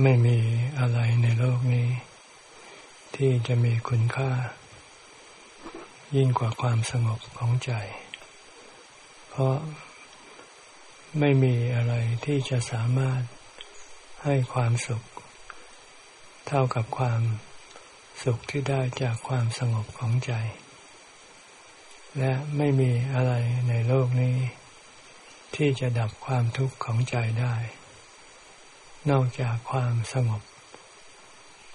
ไม่มีอะไรในโลกนี้ ที่จะมีคุณค่า ยิ่งกว่าความสงบของใจ เพราะไม่มีอะไรที่จะสามารถให้ความสุข เท่ากับความสุขที่ได้จากความสงบของใจ และไม่มีอะไรในโลกนี้ ที่จะดับความทุกข์ของใจได้ นอกจากความสงบ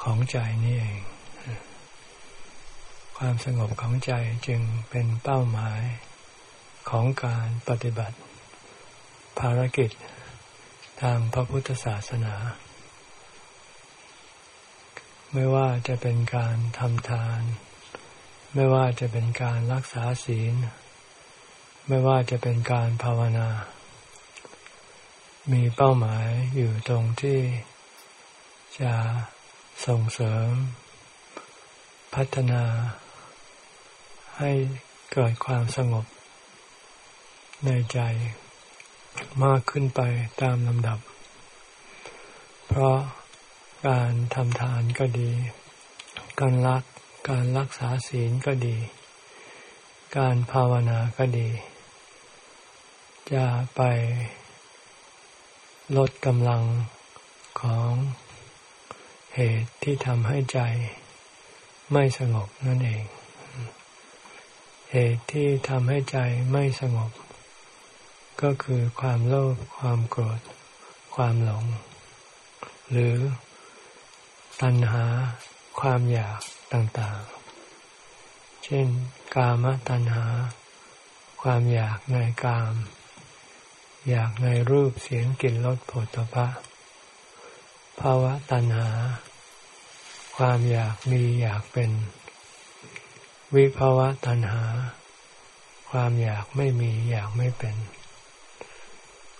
ของใจนี่เอง ความสงบของใจจึงเป็นเป้าหมายของการปฏิบัติ ภารกิจทางพระพุทธศาสนา ไม่ว่าจะเป็นการทำทาน ไม่ว่าจะเป็นการรักษาศีล ไม่ว่าจะเป็นการภาวนา มีเป้าหมายอยู่ตรงที่จะส่งเสริม พัฒนา ให้เกิดความสงบ ในใจมากขึ้นไปตามลำดับ เพราะการทำทานก็ดี การรักการรักษาศีลก็ดี การภาวนาก็ดี จะไป ลดกำลังของเหตุที่ทำให้ใจไม่สงบนั่นเอง เหตุที่ทำให้ใจไม่สงบ ก็คือความโลภ ความโกรธ ความหลง หรือตัณหา ความอยากต่างๆ เช่น กามตัณหา ความอยากในกาม อยากในรูปเสียงกลิ่นรสผลิภะภาวะตัณหา ความอยากมีอยากเป็น วิภาวะตัณหา ความอยากไม่มีอยากไม่เป็น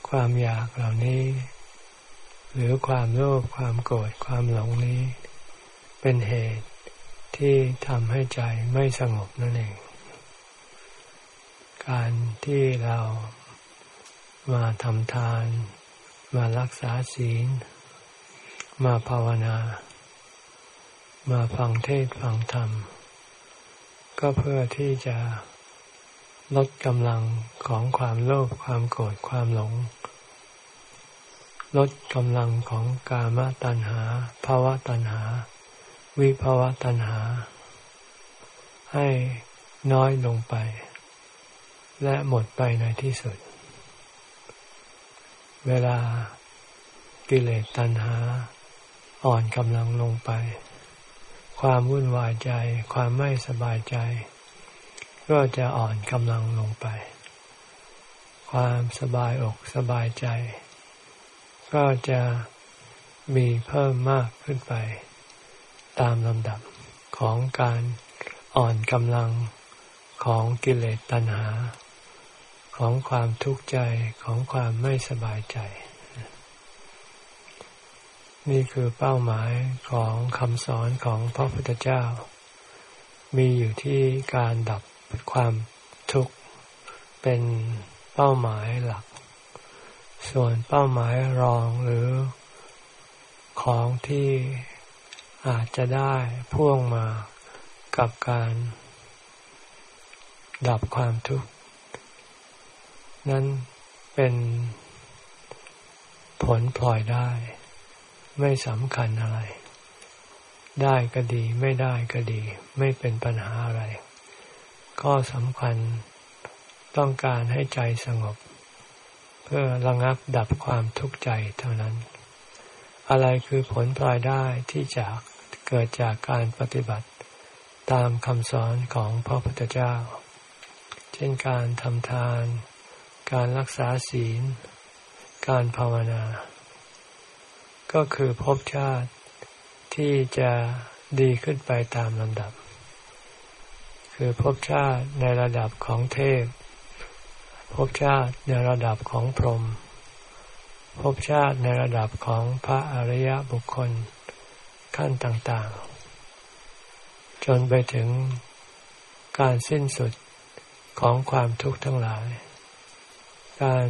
ความอยากเหล่านี้ หรือความโลภความโกรธความหลงนี้ เป็นเหตุที่ทำให้ใจไม่สงบนั่นเอง การที่เรา มาทำทาน มารักษาศีล มาภาวนา มาฟังเทศฟังธรรม ก็เพื่อที่จะลดกำลังของความโลภความโกรธความหลง ลดกำลังของกามตัณหาภาวะตัณหา วิภาวะตัณหา ให้น้อยลงไป และหมดไปในที่สุด เวลากิเลสตัณหา อ่อนกำลังลงไป ความวุ่นวายใจ ความไม่สบายใจ ก็จะอ่อนกำลังลงไป ความสบายอกสบายใจ ก็จะมีเพิ่มมากขึ้นไป ตามลำดับของการอ่อนกำลังของกิเลสตัณหา ของความทุกข์ใจของความไม่สบายใจ นี่คือเป้าหมายของคำสอนของพระพุทธเจ้า มีอยู่ที่การดับความทุกข์เป็นเป้าหมายหลัก ส่วนเป้าหมายรองหรือของที่อาจจะได้พ่วงมากับการดับความทุกข์ นั้นเป็นผลพลอยได้ ไม่สำคัญอะไร ได้ก็ดีไม่ได้ก็ดี ไม่เป็นปัญหาอะไรก็สำคัญต้องการให้ใจสงบ เพื่อระงับดับความทุกข์ใจเท่านั้น อะไรคือผลพลอยได้ที่จะเกิดจากการปฏิบัติตามคำสอนของพระพุทธเจ้า เช่นการทำทาน การรักษาศีล การภาวนา ก็คือภพชาติที่จะดีขึ้นไปตามลำดับ คือภพชาติในระดับของเทพภพชาติในระดับของพรหมภพชาติในระดับของพระอริยบุคคลขั้นต่างๆ จนไปถึงการสิ้นสุดของความทุกข์ทั้งหลาย การ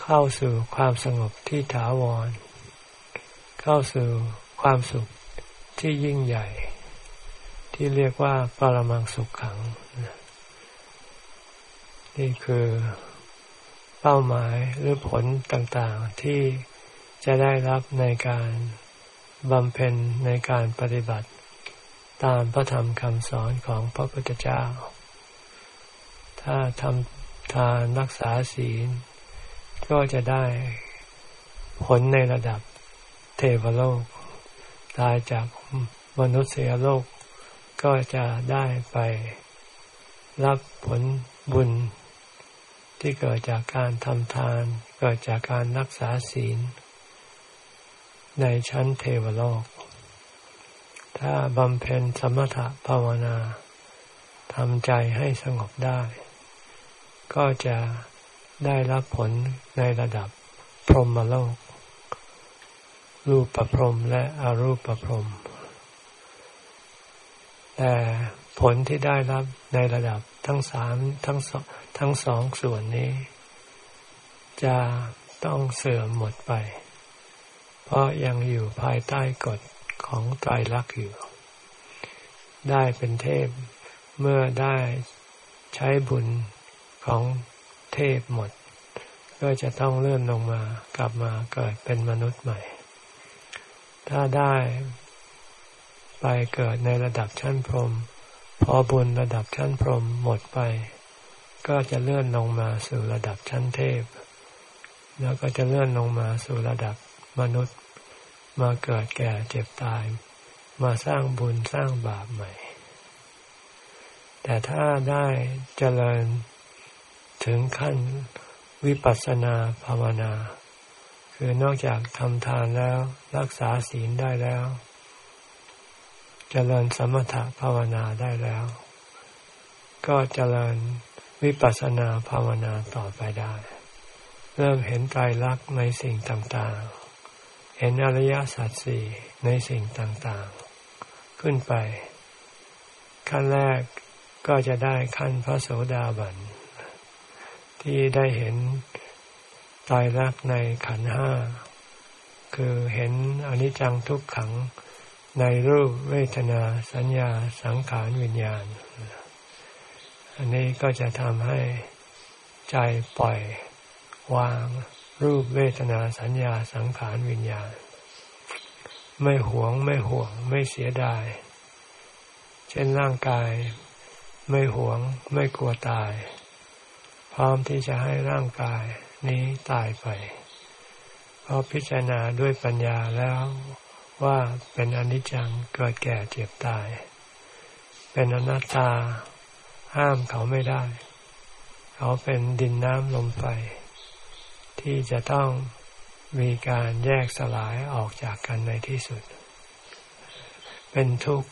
เข้าสู่ความสงบที่ถาวร เข้าสู่ความสุขที่ยิ่งใหญ่ ที่เรียกว่าปรมังสุขขัง นี่คือเป้าหมายหรือผลต่างๆที่จะได้รับในการบำเพ็ญในการปฏิบัติ ตามพระธรรมคำสอนของพระพุทธเจ้า ถ้าทำ ทานรักษาศีล ก็จะได้ผลในระดับเทวโลก ตายจากมนุษยโลก ก็จะได้ไปรับผลบุญ ที่เกิดจากการทำทาน เกิดจากการรักษาศีล ในชั้นเทวโลก ถ้าบำเพ็ญสมถะภาวนาทำใจให้สงบได้ ก็จะได้รับผลในระดับพรหมโลก รูปประพรมและอรูปประพรมแต่ผลที่ได้รับในระดับทั้งสามทั้งสองทั้งสองส่วนนี้ จะต้องเสื่อมหมดไป เพราะยังอยู่ภายใต้กฎของไตรลักษณ์อยู่ ได้เป็นเทพเมื่อได้ใช้บุญ ของเทพหมด ก็จะต้องเลื่อนลงมากลับมาเกิดเป็นมนุษย์ใหม่ ถ้าได้ไปเกิดในระดับชั้นพรหมพอบุญระดับชั้นพรหมหมดไป ก็จะเลื่อนลงมาสู่ระดับชั้นเทพ แล้วก็จะเลื่อนลงมาสู่ระดับมนุษย์ มาเกิดแก่เจ็บตาย มาสร้างบุญสร้างบาปใหม่ แต่ถ้าได้เจริญ ถึงขั้นวิปัสสนาภาวนา คือนอกจากทำทานแล้ว รักษาศีลได้แล้วจเจริญสมถะภาวนาได้แล้ว ก็เจริญวิปัสสนาภาวนาต่อไปได้ เริ่มเห็นไตรลักษณ์ในสิ่งต่างๆ เห็นอริยสัจสี่ในสิ่งต่างๆ ขึ้นไป ขั้นแรกก็จะได้ขั้นพระโสดาบัน ที่ได้เห็นตายรักในขันห้า คือเห็นอนิจจังทุกขังในรูปเวทนาสัญญาสังขารวิญญาณ อันนี้ก็จะทำให้ใจปล่อยวางรูปเวทนาสัญญาสังขารวิญญาณ ไม่หวงไม่ห่วง ไม่เสียดาย เช่นร่างกาย ไม่หวง ไม่กลัวตาย พร้อมที่จะให้ร่างกายนี้ตายไป เพราะพิจารณาด้วยปัญญาแล้วว่าเป็นอนิจจังเกิดแก่เจ็บตาย เป็นอนัตตา ห้ามเขาไม่ได้ เขาเป็นดินน้ำลมไฟ ที่จะต้องมีการแยกสลายออกจากกันในที่สุด เป็นทุกข์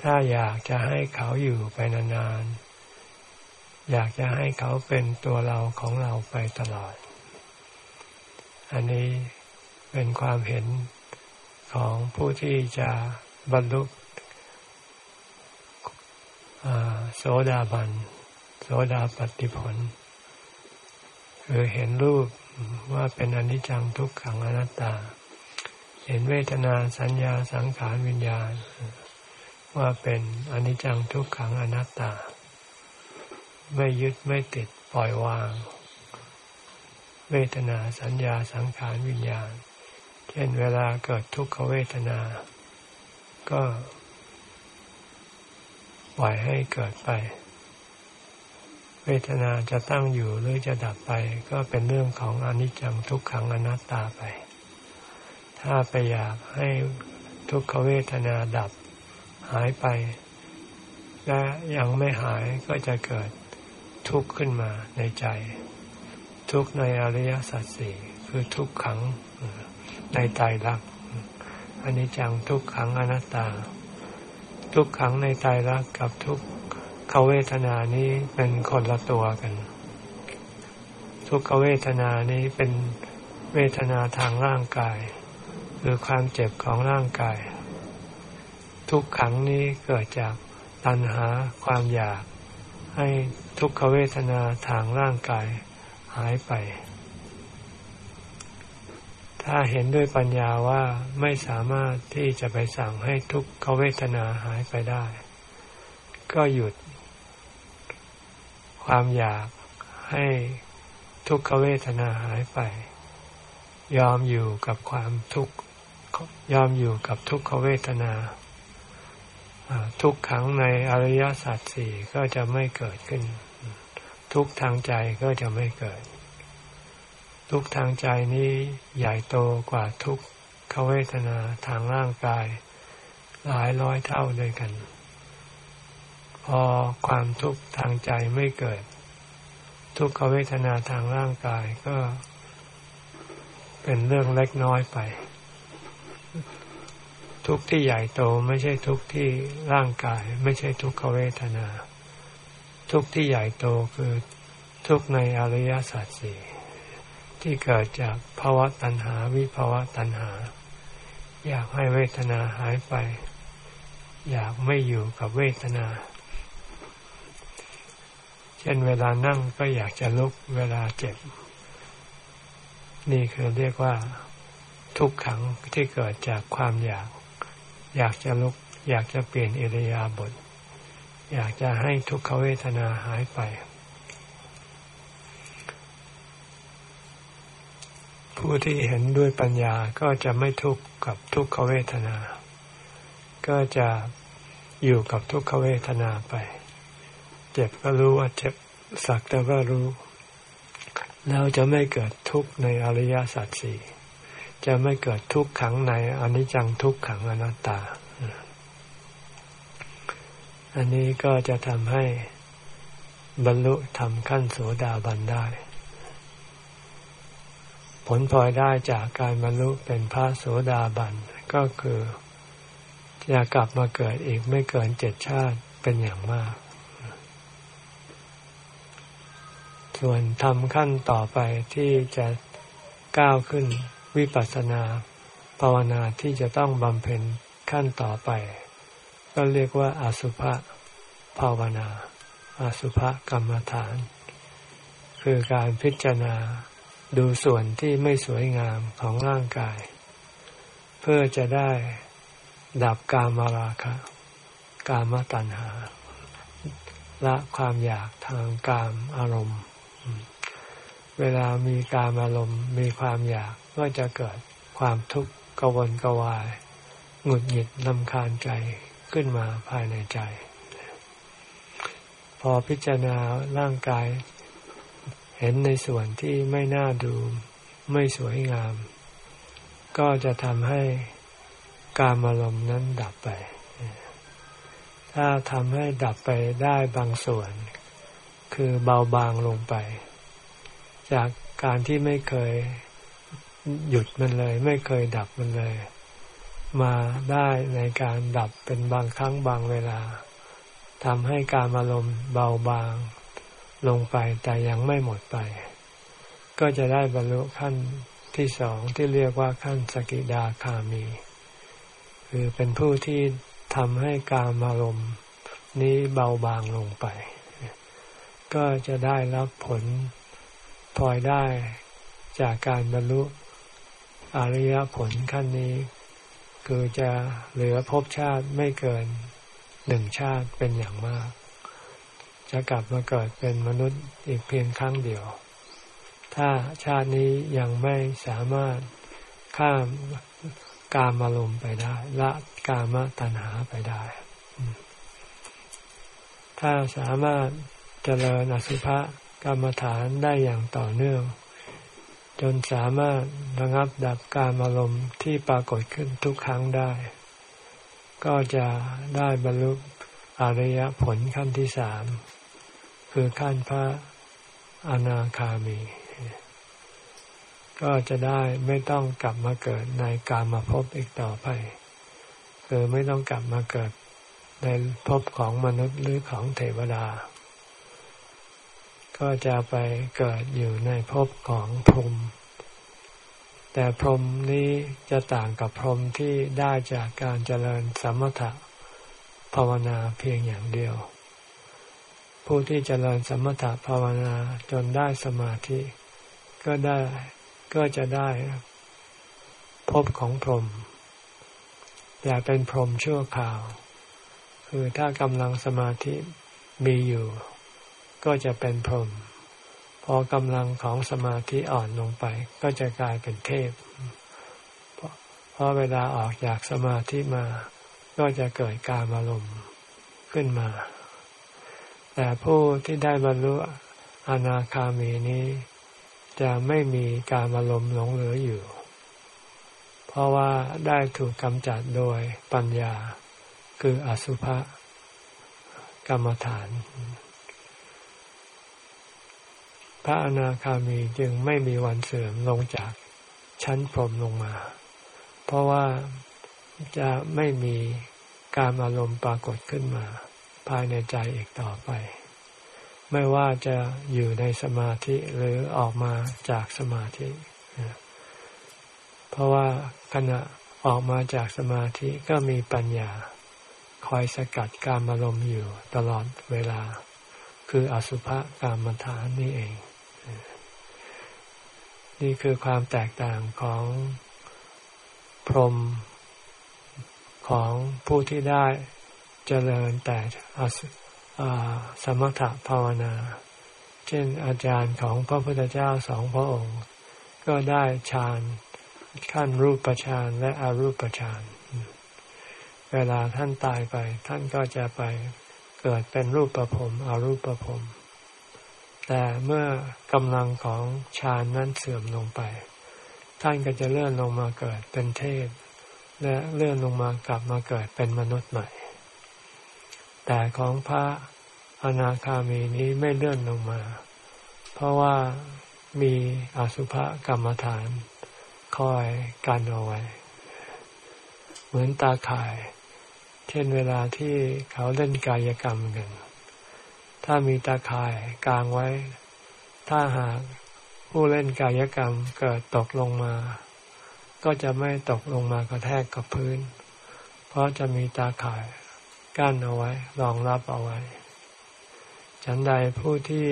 ถ้าอยากจะให้เขาอยู่ไปนานๆ อยากจะให้เขาเป็นตัวเราของเราไปตลอด อันนี้เป็นความเห็นของผู้ที่จะบรรลุโสดาบัน โสดาปฏิผล คือเห็นรูปว่าเป็นอนิจจังทุกขังอนัตตา เห็นเวทนาสัญญาสังขารวิญญาณ ว่าเป็นอนิจจังทุกขังอนัตตา ไม่ยึดไม่ติดปล่อยวาง เวทนาสัญญาสังขารวิญญาณ เช่นเวลาเกิดทุกขเวทนา ก็ปล่อยให้เกิดไป เวทนาจะตั้งอยู่หรือจะดับไป ก็เป็นเรื่องของอนิจจังทุกขังอนัตตาไป ถ้าไปอยากให้ทุกขเวทนาดับหายไป และยังไม่หายก็จะเกิด ทุกข์ขึ้นมาในใจ ทุกข์ในอริยสัจสี่คือทุกขังในใจรักอันนี้จังทุกขังอนัตตา ทุกขังในใจรักกับทุกขเวทนานี้เป็นคนละตัวกัน ทุกขเวทนานี้เป็นเวทนาทางร่างกายหรือความเจ็บของร่างกาย ทุกขังนี้เกิดจากตัณหาความอยาก ให้ทุกขเวทนาทางร่างกายหายไป ถ้าเห็นด้วยปัญญาว่าไม่สามารถที่จะไปสั่งให้ทุกขเวทนาหายไปได้ ก็หยุด ความอยากให้ทุกขเวทนาหายไป ยอมอยู่กับความทุกข์ยอมอยู่กับทุกขเวทนา ทุกขังในอริยสัจสี่ก็จะไม่เกิดขึ้น ทุกทางใจก็จะไม่เกิด ทุกทางใจนี้ใหญ่โตกว่าทุกขเวทนาทางร่างกาย หลายร้อยเท่าด้วยกัน พอความทุกข์ทางใจไม่เกิด ทุกขเวทนาทางร่างกายก็เป็นเรื่องเล็กน้อยไป ทุกข์ที่ใหญ่โตไม่ใช่ทุกข์ที่ร่างกาย ไม่ใช่ทุกขเวทนา ทุกข์ที่ใหญ่โตคือทุกข์ในอริยสัจสี่ที่เกิดจากภาวะตัณหาวิภาวะตัณหา อยากให้เวทนาหายไป อยากไม่อยู่กับเวทนา เช่นเวลานั่งก็อยากจะลุกเวลาเจ็บ นี่คือเรียกว่าทุกขังที่เกิดจากความอยาก อยากจะลุก อยากจะเปลี่ยนอิริยาบถอยากจะให้ทุกขเวทนาหายไป ผู้ที่เห็นด้วยปัญญาก็จะไม่ทุกข์กับทุกขเวทนา ก็จะอยู่กับทุกขเวทนาไป เจ็บก็รู้ว่าเจ็บสักแต่ว่ารู้ แล้วจะไม่เกิดทุกข์ในอริยสัจสี่ จะไม่เกิดทุกขังในอนิจจังทุกขังอนัตตา อันนี้ก็จะทำให้บรรลุทำขั้นโสดาบันได้ ผลพลอยได้จากการบรรลุเป็นพระโสดาบันก็คือจะกลับมาเกิดอีกไม่เกินเจ็ดชาติเป็นอย่างมาก ส่วนทำขั้นต่อไปที่จะก้าวขึ้น วิปัสสนาภาวนาที่จะต้องบำเพ็ญขั้นต่อไป ก็เรียกว่าอาสุภะภาวนาอาสุภะกรรมฐาน คือการพิจารณาดูส่วนที่ไม่สวยงามของร่างกาย เพื่อจะได้ดับกามราคะ กามตัณหา ละความอยากทางกามอารมณ์ เวลามีกามอารมณ์มีความอยาก ก็จะเกิดความทุกข์กวนกวาย หงุดหงิดลำคาญใจขึ้นมาภายในใจ พอพิจารณาร่างกาย เห็นในส่วนที่ไม่น่าดูไม่สวยงาม ก็จะทำให้การอารมณ์นั้นดับไป ถ้าทำให้ดับไปได้บางส่วน คือเบาบางลงไป จากการที่ไม่เคย หยุดมันเลย ไม่เคยดับมันเลย มาได้ในการดับเป็นบางครั้งบางเวลาทำให้การอารมณ์เบาบางลงไปแต่ยังไม่หมดไป ก็จะได้บรรลุขั้นที่สองที่เรียกว่าขั้นสกิดาคามี คือเป็นผู้ที่ทำให้การอารมณ์นี้เบาบางลงไป ก็จะได้รับผลพลอยได้จากการบรรลุ อริยผลขั้นนี้ คือจะเหลือภพชาติไม่เกินหนึ่งชาติเป็นอย่างมาก จะกลับมาเกิดเป็นมนุษย์อีกเพียงครั้งเดียว ถ้าชาตินี้ยังไม่สามารถข้ามกามอารมณ์ไปได้ ละกามตัณหาไปได้ ถ้าสามารถเจริญอสุภกรรมฐานได้อย่างต่อเนื่อง จนสามารถระงับดับการอารมณ์ที่ปรากฏขึ้นทุกครั้งได้ ก็จะได้บรรลุอริยผลขั้นที่สาม คือขั้นพระอนาคามี ก็จะได้ไม่ต้องกลับมาเกิดในกามาพบอีกต่อไป คือไม่ต้องกลับมาเกิดในภพของมนุษย์หรือของเทวดา ก็จะไปเกิดอยู่ในภพของพรหมแต่พรหมนี้จะต่างกับพรหมที่ได้จากการเจริญสมถะภาวนาเพียงอย่างเดียว ผู้ที่เจริญสมถะภาวนาจนได้สมาธิ ก็ได้ก็จะได้พลอยได้จากการเจริญสมถะภาวนาเพียงอย่างเดียวผู้ที่เจริญสมถะภาวนาจนได้สมาธิก็ได้ก็จะได้ผลพลอยได้จากการเจริญสมถะภาวนาเพียงอย่างเดียวผู้ที่เจริญสมถะภาวนาจนได้สมาธิก็ได้ก็จะได้ภพของพรหมแต่เป็นพรหมชั่วคราว คือถ้ากำลังสมาธิมีอยู่ ก็จะเป็นพรหมพอกำลังของสมาธิอ่อนลงไป ก็จะกลายเป็นเทพเพราะเวลาออกจากสมาธิมา ก็จะเกิดการอารมณ์ขึ้นมา แต่ผู้ที่ได้บรรลุอนาคามีนี้ จะไม่มีการอารมณ์หลงเหลืออยู่ เพราะว่าได้ถูกกำจัดโดยปัญญา คืออสุภะกรรมฐาน ระอนาคามีจึงไม่มีวันเสื่อมลงจากชั้นพรมลงมา เพราะว่าจะไม่มีการอารมณ์ปรากฏขึ้นมา ภายในใจอีกต่อไป ไม่ว่าจะอยู่ในสมาธิหรือออกมาจากสมาธิ เพราะว่าขณะออกมาจากสมาธิก็มีปัญญา คอยสกัดการอารมณ์อยู่ตลอดเวลา คืออสุภกรรมฐานนี่เอง นี่คือความแตกต่างของพรหมของผู้ที่ได้เจริญแต่สมถภาวนา เช่นอาจารย์ของพระพุทธเจ้าสองพระองค์ ก็ได้ฌานขั้นรูปฌานและอรูปฌานเวลาท่านตายไป ท่านก็จะไปเกิดเป็นรูปประพรมอรูปประพรม แต่เมื่อกำลังของฌานนั้นเสื่อมลงไป ท่านก็จะเลื่อนลงมาเกิดเป็นเทพ และเลื่อนลงมากลับมาเกิดเป็นมนุษย์ใหม่ แต่ของพระอนาคามีนี้ไม่เลื่อนลงมา เพราะว่ามีอสุภกรรมฐาน คอยกันเอาไว้ เหมือนตาข่าย เช่นเวลาที่เขาเล่นกายกรรมกัน ถ้ามีตาข่ายกลางไว้ ถ้าหากผู้เล่นกายกรรมเกิดตกลงมา ก็จะไม่ตกลงมากระแทกกับพื้น เพราะจะมีตาข่ายกั้นเอาไว้ รองรับเอาไว้ ฉันใดผู้ที่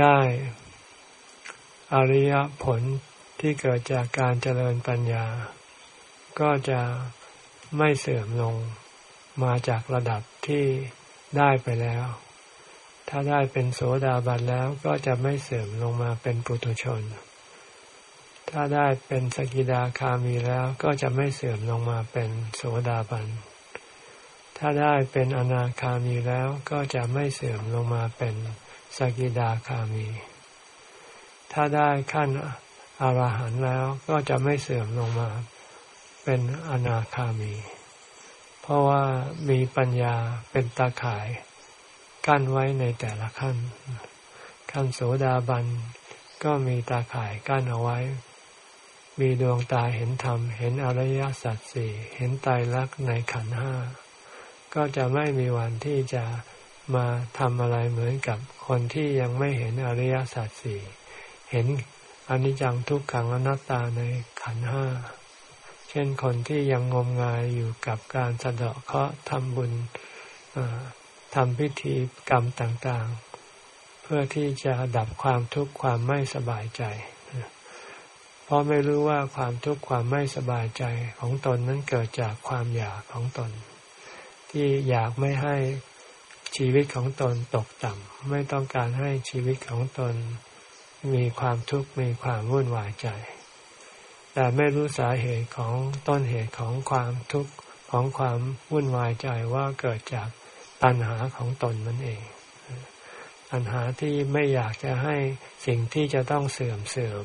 ได้อริยผลที่เกิดจากการเจริญปัญญา ก็จะไม่เสื่อมลงมาจากระดับที่ได้ไปแล้ว ถ้าได้เป็นโสดาบันแล้วก็จะไม่เสื่อมลงมาเป็นปุถุชน ถ้าได้เป็นสกิดาคามีแล้วก็จะไม่เสื่อมลงมาเป็นโสดาบัน ถ้าได้เป็นอนาคามีแล้วก็จะไม่เสื่อมลงมาเป็นสกิดาคามี ถ้าได้ขั้นอรหันต์แล้วก็จะไม่เสื่อมลงมาเป็นอนาคามี เพราะว่ามีปัญญาเป็นตาข่าย กั้นไว้ในแต่ละขั้น ขั้นโสดาบันก็มีตาข่ายกั้นเอาไว้ มีดวงตาเห็นธรรม เห็นอริยสัจสี่ เห็นไตรลักในขันห้า ก็จะไม่มีวันที่จะมาทำอะไรเหมือนกับคนที่ยังไม่เห็นอริยสัจสี่ เห็นอนิจจังทุกขังอนัตตาในขันห้า เช่นคนที่ยังงมงายอยู่กับการสะเดาะเคราะห์ทำบุญ ทำพิธีกรรมต่างๆ เพื่อที่จะดับความทุกข์ความไม่สบายใจ เพราะไม่รู้ว่าความทุกข์ความไม่สบายใจของตนนั้นเกิดจากความอยากของตน ที่อยากไม่ให้ชีวิตของตนตกต่ำไม่ต้องการให้ชีวิตของตน มีความทุกข์มีความวุ่นวายใจ แต่ไม่รู้สาเหตุของต้นเหตุของความทุกข์ของความวุ่นวายใจว่าเกิดจาก ตัณหาของตนนั่นเอง ตัณหาที่ไม่อยากจะให้สิ่งที่จะต้องเสื่อมเสื่อม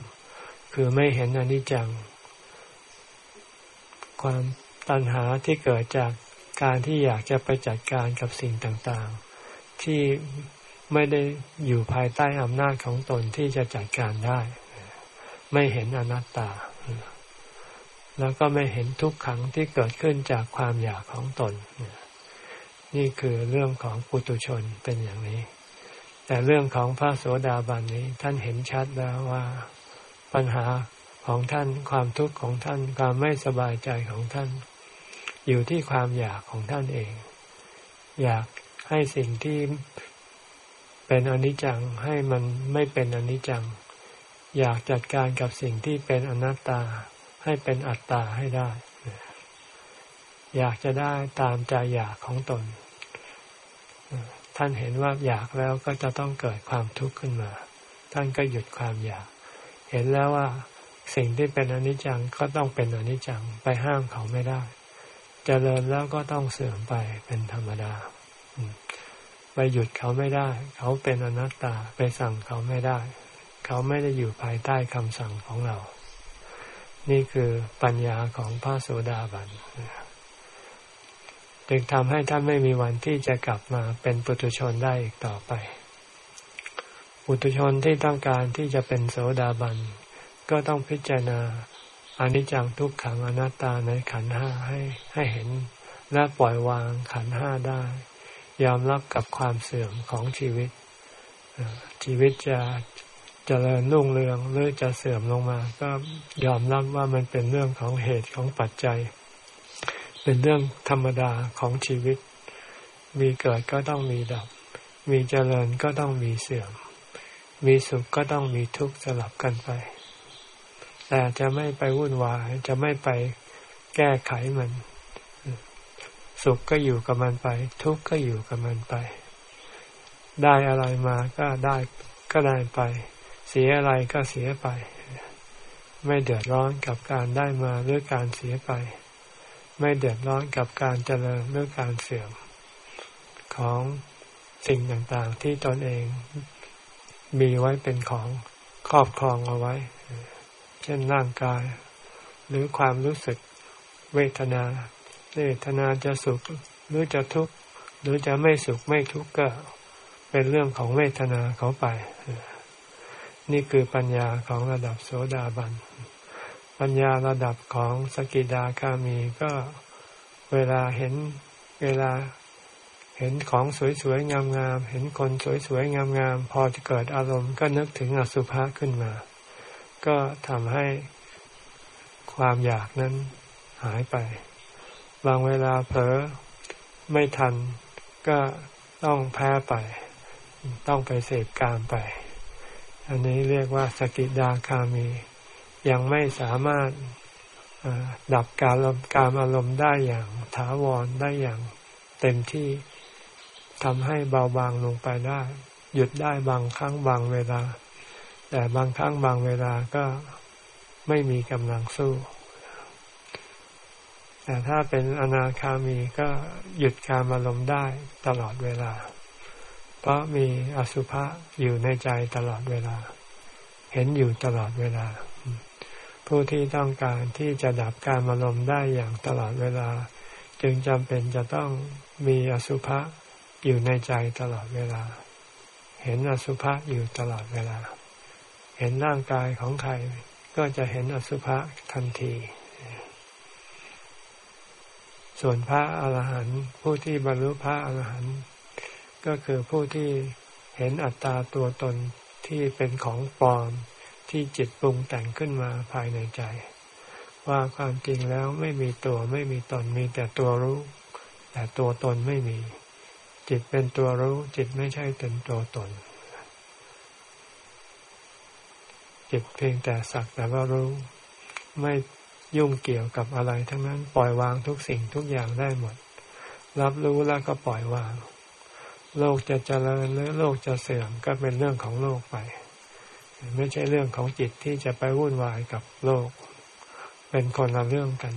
คือไม่เห็นอนิจจัง ความตัณหาที่เกิดจากการที่อยากจะไปจัดการกับสิ่งต่างๆ ที่ไม่ได้อยู่ภายใต้อำนาจของตนที่จะจัดการได้ ไม่เห็นอนัตตา แล้วก็ไม่เห็นทุกขังที่เกิดขึ้นจากความอยากของตน นี่คือเรื่องของปุตุชนเป็นอย่างนี้ แต่เรื่องของพระโสดาบันนี้ท่านเห็นชัดแล้วว่าปัญหาของท่านความทุกข์ของท่านความไม่สบายใจของท่าน อยู่ที่ความอยากของท่านเอง อยากให้สิ่งที่เป็นอนิจจังให้มันไม่เป็นอนิจจัง อยากจัดการกับสิ่งที่เป็นอนัตตาให้เป็นอัตตาให้ได้ อยากจะได้ตามใจอยากของตน ท่านเห็นว่าอยากแล้วก็จะต้องเกิดความทุกข์ขึ้นมา ท่านก็หยุดความอยาก เห็นแล้วว่าสิ่งที่เป็นอนิจจังก็ต้องเป็นอนิจจังไปห้ามเขาไม่ได้จเจริญแล้วก็ต้องเสื่อมไปเป็นธรรมดาไปหยุดเขาไม่ได้ เขาเป็นอนัตตาไปสั่งเขาไม่ได้ เขาไม่ได้อยู่ภายใต้คำสั่งของเรา นี่คือปัญญาของพระโสดาบัน จึงทำให้ท่านไม่มีวันที่จะกลับมาเป็นปุถุชนได้อีกต่อไป ปุถุชนที่ต้องการที่จะเป็นโสดาบัน ก็ต้องพิจารณาอนิจจังทุกขังอนัตตาในขันห้าให้ให้เห็น และปล่อยวางขันห้าได้ ยอมรับกับความเสื่อมของชีวิต ชีวิตจะจะเจริญรุ่งเรืองหรือจะเสื่อมลงมา ก็ยอมรับว่ามันเป็นเรื่องของเหตุของปัจจัย เป็นเรื่องธรรมดาของชีวิต มีเกิดก็ต้องมีดับ มีเจริญก็ต้องมีเสื่อม มีสุขก็ต้องมีทุกข์สลับกันไป แต่จะไม่ไปวุ่นวาย จะไม่ไปแก้ไขมัน สุขก็อยู่กับมันไป ทุกข์ก็อยู่กับมันไป ได้อะไรมาก็ได้ก็ได้ไป เสียอะไรก็เสียไป ไม่เดือดร้อนกับการได้มาหรือการเสียไป ไม่เดือดร้อนกับการเจริญหรือการเสื่อมของสิ่งต่างๆ ที่ตนเองมีไว้เป็นของครอบครองเอาไว้ เช่นร่างกาย หรือความรู้สึกเวทนา เวทนาจะสุขหรือจะทุกข์หรือจะไม่สุขไม่ทุกข์ก็เป็นเรื่องของเวทนาเขาไป นี่คือปัญญาของระดับโสดาบัน ปัญญาระดับของสกิดาคามีก็เวลาเห็นเวลาเห็นของสวยๆงามๆ เห็นคนสวยๆงามๆ พอจะเกิดอารมณ์ก็นึกถึงอสุภะขึ้นมา ก็ทำให้ความอยากนั้นหายไป บางเวลาเผลอไม่ทันก็ต้องแพ้ไป ต้องไปเสพกามไป อันนี้เรียกว่าสกิดาคามี ยังไม่สามารถดับการการอารมณ์ได้อย่างถาวรได้อย่างเต็มที่ทำให้เบาบางลงไปได้ หยุดได้บางครั้งบางเวลา แต่บางครั้งบางเวลาก็ไม่มีกำลังสู้ แต่ถ้าเป็นอนาคามีก็หยุดการอารมณ์ได้ตลอดเวลา เพราะมีอสุภะอยู่ในใจตลอดเวลา เห็นอยู่ตลอดเวลา ผู้ที่ต้องการที่จะดับการอารมณ์ได้อย่างตลอดเวลา จึงจำเป็นจะต้องมีอสุภะอยู่ในใจตลอดเวลา เห็นอสุภะอยู่ตลอดเวลา เห็นร่างกายของใคร ก็จะเห็นอสุภะทันที ส่วนพระอาหารหันต์ผู้ที่บรรลุพระอาหารหันต์ก็คือผู้ที่เห็นอัตตาตัวตนที่เป็นของปลอม ที่จิตปรุงแต่งขึ้นมาภายในใจ ว่าความจริงแล้วไม่มีตัวไม่มีตนมีแต่ตัวรู้ แต่ตัวตนไม่มี จิตเป็นตัวรู้ จิตไม่ใช่เป็นตัวตน จิตเพียงแต่สักแต่ว่ารู้ไม่ยุ่งเกี่ยวกับอะไร ทั้งนั้นปล่อยวางทุกสิ่งทุกอย่างได้หมด รับรู้แล้วก็ปล่อยวาง โลกจะเจริญหรือโลกจะเสื่อมก็เป็นเรื่องของโลกไป ไม่ใช่เรื่องของจิตที่จะไปวุ่นวายกับโลก เป็นคนละเรื่องกัน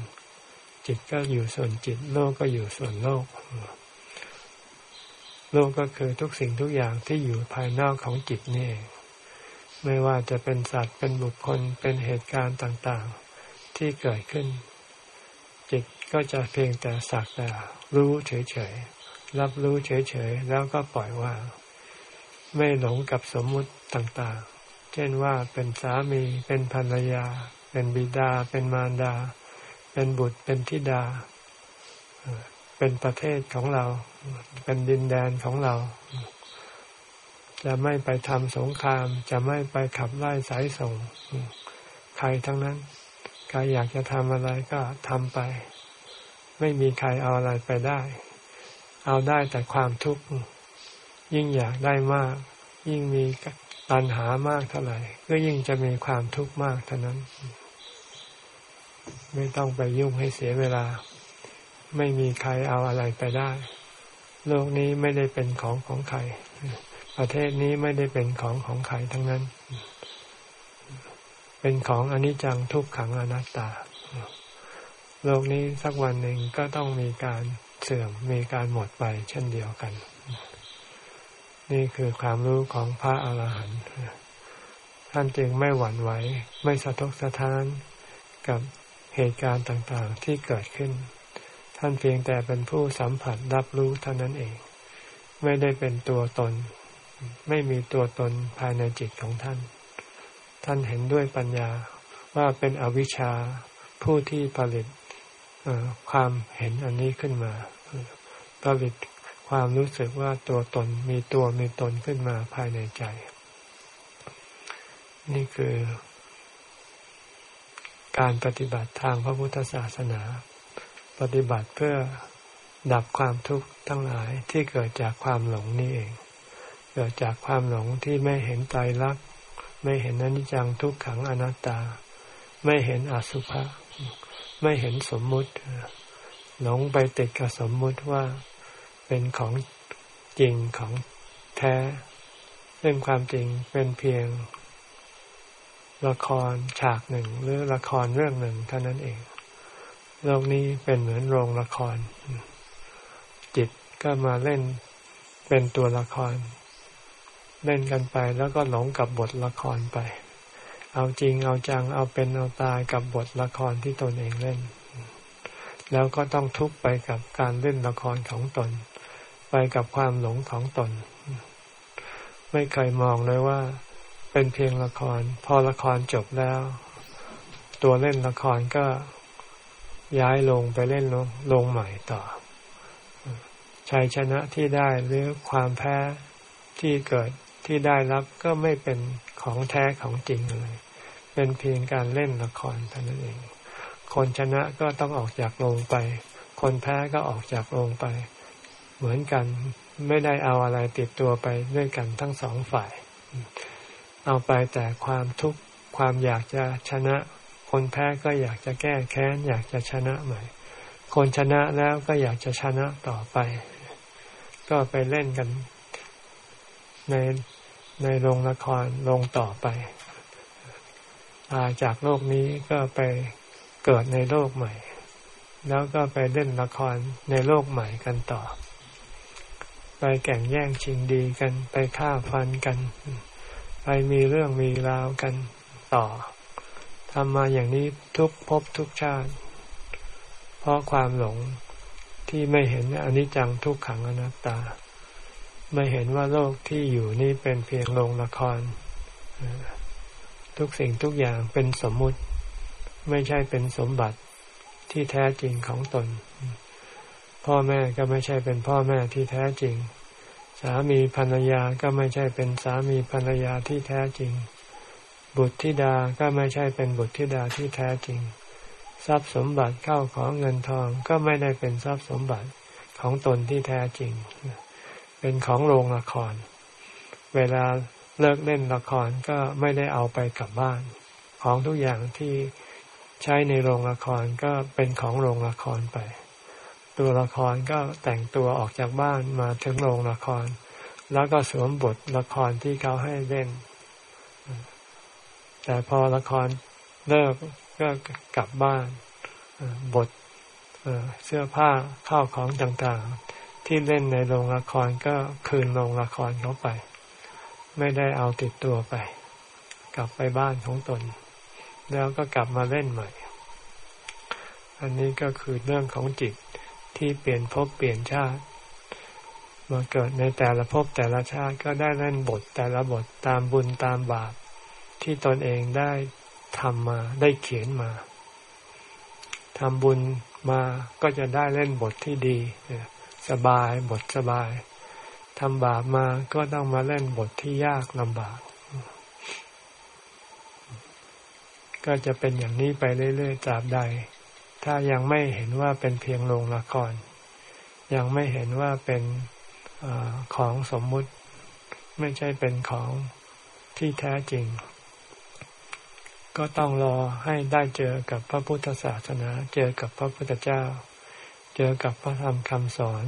จิตก็อยู่ส่วนจิต โลกก็อยู่ส่วนโลก โลกก็คือทุกสิ่งทุกอย่างที่อยู่ภายนอกของจิตนี่เองไม่ว่าจะเป็นสัตว์เป็นบุคคลเป็นเหตุการณ์ต่างๆ ที่เกิดขึ้น จิตก็จะเพียงแต่สักแต่รู้เฉยๆรับรู้เฉยๆแล้วก็ปล่อยวางไม่หลงกับสมมุติต่างๆ เช่นว่าเป็นสามี เป็นภรรยา เป็นบิดา เป็นมารดา เป็นบุตร เป็นธิดา เป็นประเทศของเรา เป็นดินแดนของเรา จะไม่ไปทำสงคราม จะไม่ไปขับไล่สายส่ง ใครทั้งนั้น ใครอยากจะทำอะไรก็ทำไป ไม่มีใครเอาอะไรไปได้ เอาได้แต่ความทุกข์ ยิ่งอยากได้มาก ยิ่งมี ปัญหามากเท่าไหร่ ก็ยิ่งจะมีความทุกข์มากเท่านั้น ไม่ต้องไปยุ่งให้เสียเวลา ไม่มีใครเอาอะไรไปได้ โลกนี้ไม่ได้เป็นของของใคร ประเทศนี้ไม่ได้เป็นของของใครทั้งนั้น เป็นของอนิจจังทุกขังอนัตตา โลกนี้สักวันหนึ่งก็ต้องมีการเสื่อมมีการหมดไปเช่นเดียวกัน นี่คือความรู้ของพระอาหารหันต์ท่านจึงไม่หวั่นไหว ไม่สะทกสะท้านกับเหตุการณ์ต่างๆที่เกิดขึ้น ท่านเพียงแต่เป็นผู้สัมผัสรับรู้เท่านั้นเอง ไม่ได้เป็นตัวตน ไม่มีตัวตนภายในจิตของท่าน ท่านเห็นด้วยปัญญาว่าเป็นอวิชชาผู้ที่ผลิตความเห็นอันนี้ขึ้นมา ผลิต ความรู้สึกว่าตัวตนมีตัวมีตนขึ้นมาภายในใจ นี่คือ การปฏิบัติทางพระพุทธศาสนา ปฏิบัติเพื่อดับความทุกข์ทั้งหลายที่เกิดจากความหลงนี่เอง เกิดจากความหลงที่ไม่เห็นใจรักไม่เห็นอนิจจังทุกขังอนัตตา ไม่เห็นอสุภะไม่เห็นสมมุติ หลงไปติดกับสมมุติว่า เป็นของจริงของแท้เรื่งความจริงเป็นเพียง ละครฉากหนึ่ง หรือละครเรื่องหนึ่งเท่านั้นเอง โลกนี้เป็นเหมือนโรงละคร จิตก็มาเล่นเป็นตัวละคร เล่นกันไปแล้วก็หลงกับบทละครไป เอาจริงเอาจังเอาเป็นเอาตายกับบทละครที่ตนเองเล่น แล้วก็ต้องทุกข์ไปกับการเล่นละครของตน ไปกับความหลงของตน ไม่เคยมองเลยว่า เป็นเพียงละคร พอละครจบแล้ว ตัวเล่นละครก็ย้ายลงไปเล่นลงลงใหม่ต่อชัยชนะที่ได้หรือความแพ้ที่เกิดที่ได้รับก็ไม่เป็นของแท้ของจริงเลย เป็นเพียงการเล่นละครเท่านั้นเอง คนชนะก็ต้องออกจากโรงไป คนแพ้ก็ออกจากโรงไป เหมือนกันไม่ได้เอาอะไรติดตัวไปด้วยกันทั้งสองฝ่าย เอาไปแต่ความทุกข์ความอยากจะชนะ คนแพ้ก็อยากจะแก้แค้น อยากจะชนะใหม่ คนชนะแล้วก็อยากจะชนะต่อไป ก็ไปเล่นกัน ในในโรงละครลงต่อไปตาจากโลกนี้ก็ไปเกิดในโลกใหม่ แล้วก็ไปเล่นละครในโลกใหม่กันต่อ ไปแข่งแย่งชิงดีกัน ไปฆ่าฟันกัน ไปมีเรื่องมีราวกันต่อทำมาอย่างนี้ทุกภพทุกชาติ เพราะความหลงที่ไม่เห็นอนิจจังทุกขังอนัตตา ไม่เห็นว่าโลกที่อยู่นี่เป็นเพียงโรงละคร ทุกสิ่งทุกอย่างเป็นสมมุติ ไม่ใช่เป็นสมบัติที่แท้จริงของตน พ่อแม่ก็ไม่ใช่เป็นพ่อแม่ที่แท้จริง สามีภรรยาก็ไม่ใช่เป็นสามีภรรยาที่แท้จริง บุตรธิดาก็ไม่ใช่เป็นบุตรธิดาที่แท้จริง ทรัพย์สมบัติเข้าของเงินทองก็ไม่ได้เป็นทรัพย์สมบัติของตนที่แท้จริง เป็นของโรงละคร เวลาเลิกเล่นละครก็ไม่ได้เอาไปกลับบ้าน ของทุกอย่างที่ใช้ในโรงละครก็เป็นของโรงละครไป ตัวละครก็แต่งตัวออกจากบ้านมาถึงโรงละคร แล้วก็สวมบทละครที่เขาให้เล่น แต่พอละครเลิกก็กลับบ้านบทเสื้อผ้าข้าวของต่างๆ ที่เล่นในโรงละครก็คืนโรงละครเขาไป ไม่ได้เอาติดตัวไป กลับไปบ้านของตน แล้วก็กลับมาเล่นใหม่ อันนี้ก็คือเรื่องของจิต ที่เปลี่ยนภพเปลี่ยนชาติ มาเกิดในแต่ละภพแต่ละชาติก็ได้เล่นบทแต่ละบทตามบุญตามบาปที่ตนเองได้ทำมาได้เขียนมาทำบุญมาก็จะได้เล่นบทที่ดี สบายบทสบายทำบาปมาก็ต้องมาเล่นบทที่ยากลำบาก ก็จะเป็นอย่างนี้ไปเรื่อยๆตราบใด ถ้ายังไม่เห็นว่าเป็นเพียงโรงละคร ยังไม่เห็นว่าเป็นอของสมมุติ ไม่ใช่เป็นของที่แท้จริง ก็ต้องรอให้ได้เจอกับพระพุทธศาสนา เจอกับพระพุทธเจ้า เจอกับพระธรรมคำสอน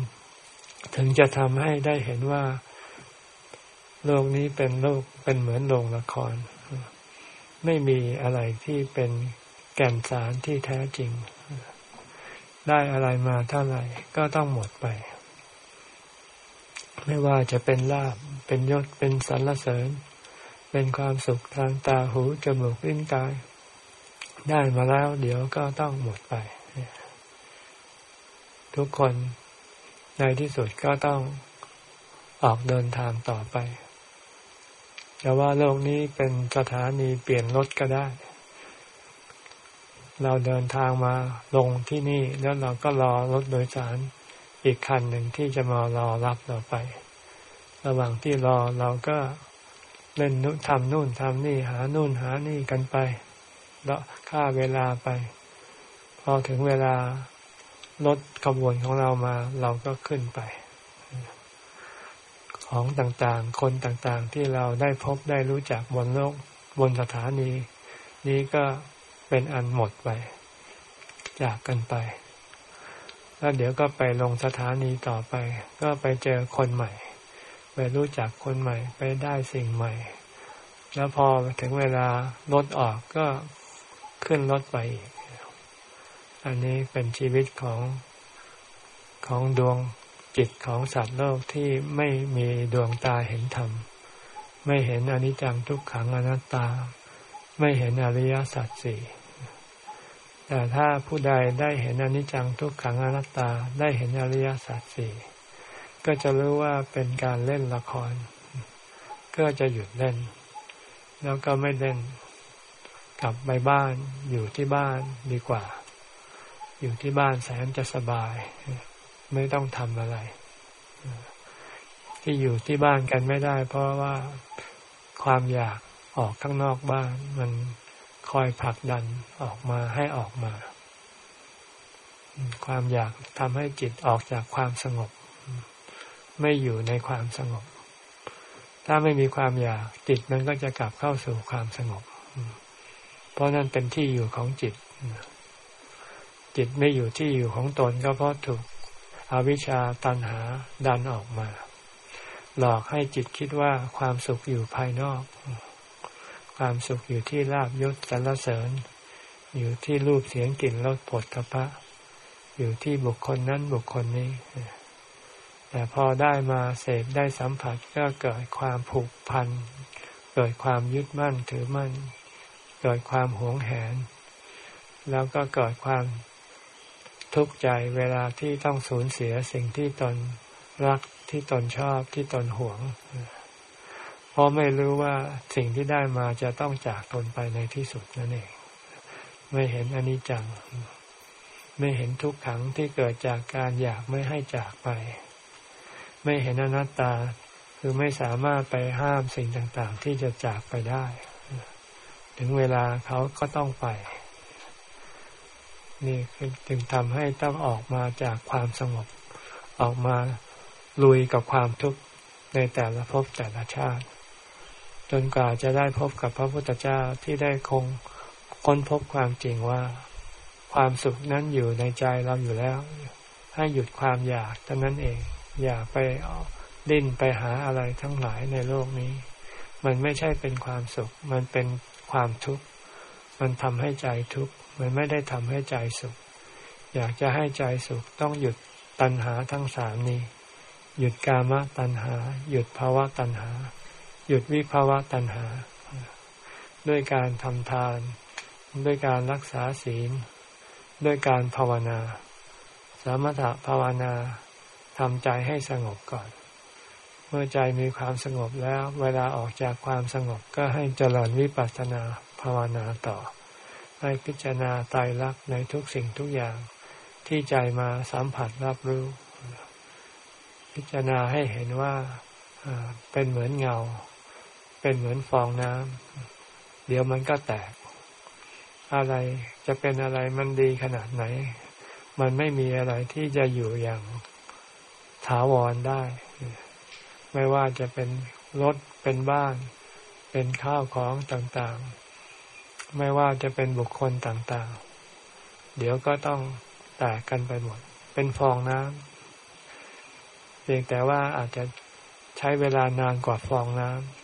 ถึงจะทำให้ได้เห็นว่า โลกนี้เป็นโลกเป็นเหมือนโรงละคร ไม่มีอะไรที่เป็นแก่นสารที่แท้จริง ได้อะไรมาเท่าไหร่ก็ต้องหมดไป ไม่ว่าจะเป็นลาบเป็นยศเป็นสรรเสริญ เป็นความสุขทางตาหูจมูกลิ้นกาย ได้มาแล้วเดี๋ยวก็ต้องหมดไป ทุกคนในที่สุดก็ต้องออกเดินทางต่อไป แต่ว่าโลกนี้เป็นสถานีเปลี่ยนรถก็ได้ เราเดินทางมาลงที่นี่ แล้วเราก็รอรถโดยสารอีกคันหนึ่งที่จะมารอรับเราไป ระหว่างที่รอเราก็เล่นนู่นทำนู่นทำนี่หานู่นหานี่กันไปแล้วฆ่าเวลาไป พอถึงเวลารถขบวนของเรามาเราก็ขึ้นไป ของต่างๆ คนต่างๆที่เราได้พบได้รู้จักบนโลกบนสถานี นี้ก็ เป็นอันหมดไป จากกันไป แล้วเดี๋ยวก็ไปลงสถานีต่อไป ก็ไปเจอคนใหม่ ไปรู้จักคนใหม่ ไปได้สิ่งใหม่ แล้วพอถึงเวลารถออกก็ขึ้นรถไปอีก อันนี้เป็นชีวิตของของดวงจิตของสัตว์โลกที่ไม่มีดวงตาเห็นธรรม ไม่เห็นอนิจจังทุกขังอนัตตา ไม่เห็นอริยสัจสี่ แต่ถ้าผู้ใดได้เห็นอนิจจังทุกขังอนัตตาได้เห็นอริยสัจสี่ก็จะรู้ว่าเป็นการเล่นละคร ก็จะหยุดเล่น แล้วก็ไม่เล่น กลับไปบ้านอยู่ที่บ้านดีกว่า อยู่ที่บ้านแสนจะสบาย ไม่ต้องทำอะไร ที่อยู่ที่บ้านกันไม่ได้ เพราะว่าความอยากออกข้างนอกบ้านมัน คอยผลักดันออกมาให้ออกมา ความอยากทำให้จิตออกจากความสงบ ไม่อยู่ในความสงบ ถ้าไม่มีความอยากจิตมันก็จะกลับเข้าสู่ความสงบ เพราะนั่นเป็นที่อยู่ของจิต จิตไม่อยู่ที่อยู่ของตนก็เพราะถูกอวิชชาตันหาดันออกมา หลอกให้จิตคิดว่าความสุขอยู่ภายนอก ความสุขอยู่ที่ลาบยศสรรเสริญ อยู่ที่รูปเสียงกลิ่นรสผลทพะ อยู่ที่บุคคลนั้นบุคคลนี้ แต่พอได้มาเสพได้สัมผัสก็เกิดความผูกพัน เกิดความยึดมั่นถือมั่น เกิดความหวงแหน แล้วก็เกิดความทุกข์ใจเวลาที่ต้องสูญเสียสิ่งที่ตนรักที่ตนชอบที่ตนหวงเพราะไม่รู้ว่าสิ่งที่ได้มาจะต้องจากตนไปในที่สุดนั่นเอง ไม่เห็นอนิจจัง ไม่เห็นทุกขังที่เกิดจากการอยากไม่ให้จากไป ไม่เห็นอนัตตาคือไม่สามารถไปห้ามสิ่งต่าง ๆ ที่จะจากไปได้ ถึงเวลาเขาก็ต้องไป นี่จึงทำให้ต้องออกมาจากความสงบ ออกมาลุยกับความทุกข์ในแต่ละภพแต่ละชาติ จนกว่าจะได้พบกับพระพุทธเจ้าที่ได้คงค้นพบความจริงว่า ความสุขนั้นอยู่ในใจเราอยู่แล้ว ให้หยุดความอยากเท่านั้นเอง อย่าไปดิ้นไปหาอะไรทั้งหลายในโลกนี้ มันไม่ใช่เป็นความสุข มันเป็นความทุกข์มันทำให้ใจทุกข์มันไม่ได้ทำให้ใจสุข อยากจะให้ใจสุขต้องหยุดตัณหาทั้งสามนี้ หยุดกามตัณหา หยุดภาวะตัณหา หยุดวิภาวะตัณหา ด้วยการทำทาน ด้วยการรักษาศีล ด้วยการภาวนา สามถะภาวนาทำใจให้สงบก่อน เมื่อใจมีความสงบแล้ว เวลาออกจากความสงบก็ให้เจริญวิปัสสนาภาวนาต่อ ให้พิจารณาตายรักในทุกสิ่งทุกอย่างที่ใจมาสัมผัสรับรู้ พิจารณาให้เห็นว่าเป็นเหมือนเงา เป็นเหมือนฟองน้ำเดี๋ยวมันก็แตก อะไรจะเป็นอะไรมันดีขนาดไหน มันไม่มีอะไรที่จะอยู่อย่างถาวรได้ ไม่ว่าจะเป็นรถเป็นบ้าน เป็นข้าวของต่างๆ ไม่ว่าจะเป็นบุคคลต่างๆ เดี๋ยวก็ต้องแตกกันไปหมด เป็นฟองน้ำเพียงแต่ว่าอาจจะใช้เวลานานกว่าฟองน้ำ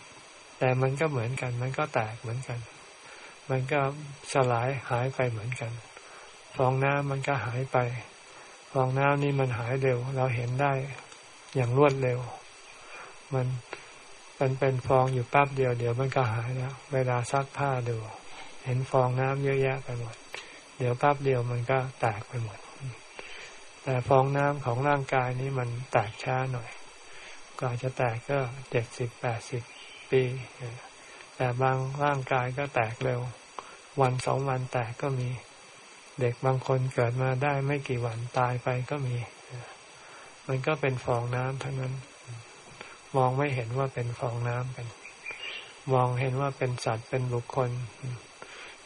แต่มันก็เหมือนกัน มันก็แตกเหมือนกัน มันก็สลายหายไปเหมือนกัน ฟองน้ำมันก็หายไป ฟองน้ำนี่มันหายเร็ว เราเห็นได้อย่างรวดเร็ว มันมันเป็นฟองอยู่แป๊บเดียวเดี๋ยวมันก็หายแล้ว เวลาซักผ้าดู เห็นฟองน้ำเยอะแยะไปหมด เดี๋ยวแป๊บเดียวมันก็แตกไปหมด แต่ฟองน้ำของร่างกายนี้มันแตกช้าหน่อย กว่าจะแตกก็เจ็ดสิบแปดสิบ ปี แต่บางร่างกายก็แตกเร็ว วันสองวันแตกก็มี เด็กบางคนเกิดมาได้ไม่กี่วันตายไปก็มี มันก็เป็นฟองน้ำทั้งนั้น มองไม่เห็นว่าเป็นฟองน้ำเป็นมองเห็นว่าเป็นสัตว์เป็นบุคคล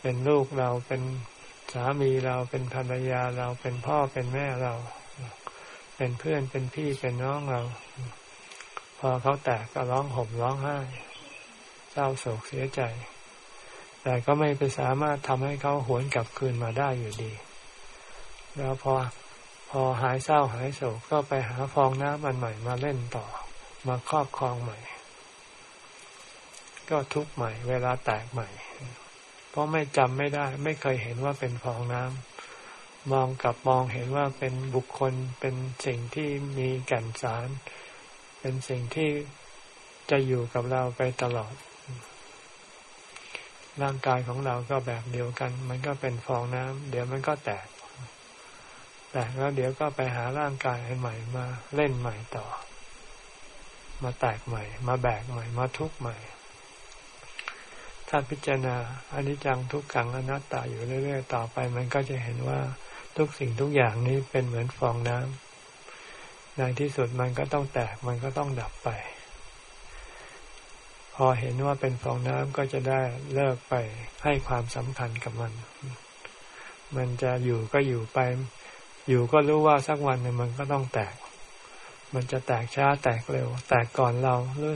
เป็นลูกเราเป็นสามีเราเป็นภรรยาเราเป็นพ่อเป็นแม่เรา เป็นเพื่อนเป็นพี่เป็นน้องเรา พอเขาแตกก็ร้องห่มร้องไห้ เศร้าโศกเสียใจ แต่ก็ไม่ไปสามารถทำให้เขาหวนกลับคืนมาได้อยู่ดี แล้วพอพอหายเศร้าหายโศกก็ไปหาฟองน้ำมันใหม่มาเล่นต่อ มาครอบครองใหม่ ก็ทุกข์ใหม่ เวลาแตกใหม่ เพราะไม่จำไม่ได้ ไม่เคยเห็นว่าเป็นฟองน้ำมองกลับมองเห็นว่าเป็นบุคคลเป็นสิ่งที่มีแก่นสาร เป็นสิ่งที่จะอยู่กับเราไปตลอด ร่างกายของเราก็แบบเดียวกัน มันก็เป็นฟองน้ำเดี๋ยวมันก็แตก แตกแล้วเดี๋ยวก็ไปหาร่างกายใหม่มาเล่นใหม่ต่อ มาแตกใหม่ มาแบกใหม่ มาทุกข์ใหม่ ถ้าพิจารณาอนิจจังทุกขังอนัตตาอยู่เรื่อย ๆ ต่อไป มันก็จะเห็นว่าทุกสิ่งทุกอย่างนี้เป็นเหมือนฟองน้ำในที่สุดมันก็ต้องแตกมันก็ต้องดับไป พอเห็นว่าเป็นฟองน้ำก็จะได้เลิกไปให้ความสำคัญกับมัน มันจะอยู่ก็อยู่ไป อยู่ก็รู้ว่าสักวันหนึ่งมันก็ต้องแตก มันจะแตกช้าแตกเร็ว แตกก่อนเราหรือ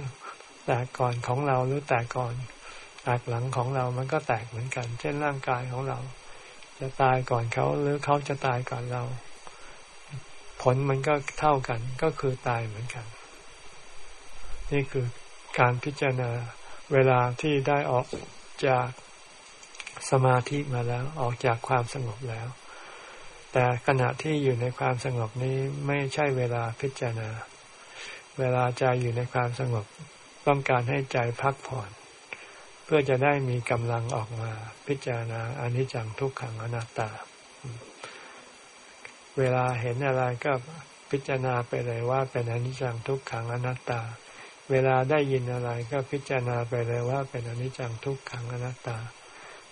แตกก่อนของเราหรือแตกก่อนแตกหลังของเรามันก็แตกเหมือนกัน เช่นร่างกายของเรา จะตายก่อนเขาหรือเขาจะตายก่อนเรา ผลมันก็เท่ากันก็คือตายเหมือนกัน นี่คือ การพิจารณาเวลาที่ได้ออกจากสมาธิมาแล้วออกจากความสงบแล้ว แต่ขณะที่อยู่ในความสงบนี้ไม่ใช่เวลาพิจารณา เวลาใจอยู่ในความสงบต้องการให้ใจพักผ่อน เพื่อจะได้มีกำลังออกมาพิจารณาอนิจจังทุกขังอนัตตา เวลาเห็นอะไรก็พิจารณาไปเลยว่าเป็นอนิจจังทุกขังอนัตตา เวลาได้ยินอะไรก็พิจารณาไปเลยว่าเป็นอนิจจังทุกขังอนัตตา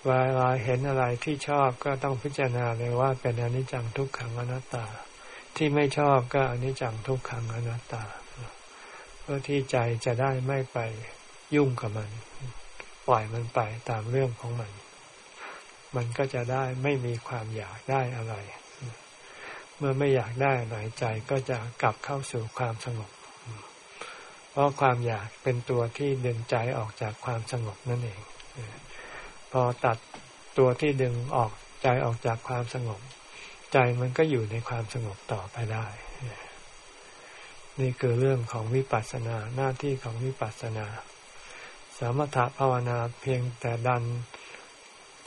เวลาเห็นอะไรที่ชอบก็ต้องพิจารณาเลยว่าเป็นอนิจจังทุกขังอนัตตา ที่ไม่ชอบก็อนิจจังทุกขังอนัตตา เพื่อที่ใจจะได้ไม่ไปยุ่งกับมัน ปล่อยมันไปตามเรื่องของมัน มันก็จะได้ไม่มีความอยากได้อะไร เมื่อไม่อยากได้อะไรใจก็จะกลับเข้าสู่ความสงบ ราะความอยากเป็นตัวที่ดึงใจออกจากความสงบนั่นเอง พอตัดตัวที่ดึงออกใจออกจากความสงบ ใจมันก็อยู่ในความสงบต่อไปได้ นี่คือเรื่องของวิปัสสนาหน้าที่ของวิปัสสนา สมถะภาวนาเพียงแต่ดัน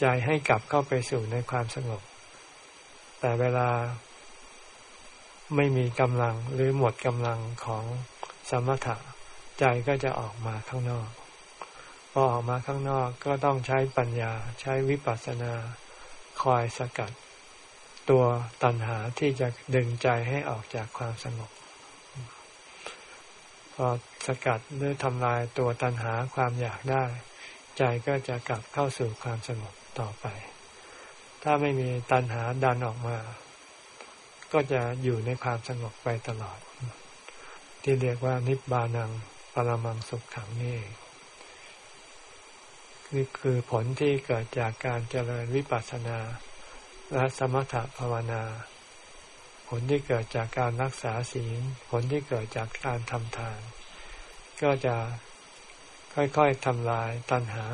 ใจให้กลับเข้าไปสู่ในความสงบ แต่เวลาไม่มีกำลังหรือหมดกำลังของสมถะ ใจก็จะออกมาข้างนอก พอออกมาข้างนอกก็ต้องใช้ปัญญาใช้วิปัสสนาคอยสกัด ตัวตัณหาที่จะดึงใจให้ออกจากความสงบพอสกัดหรือทำลายตัวตัณหาความอยากได้ ใจก็จะกลับเข้าสู่ความสงบต่อไป ถ้าไม่มีตัณหาดันออกมา ก็จะอยู่ในความสงบไปตลอด ที่เรียกว่านิบานัง ปรมังสุขขังนี่นี่คือผลที่เกิดจากการเจริญวิปัสสนา และสมถภาวนา ผลที่เกิดจากการรักษาศีล ผลที่เกิดจากการทำทาน ก็จะค่อยๆทำลายตัณหา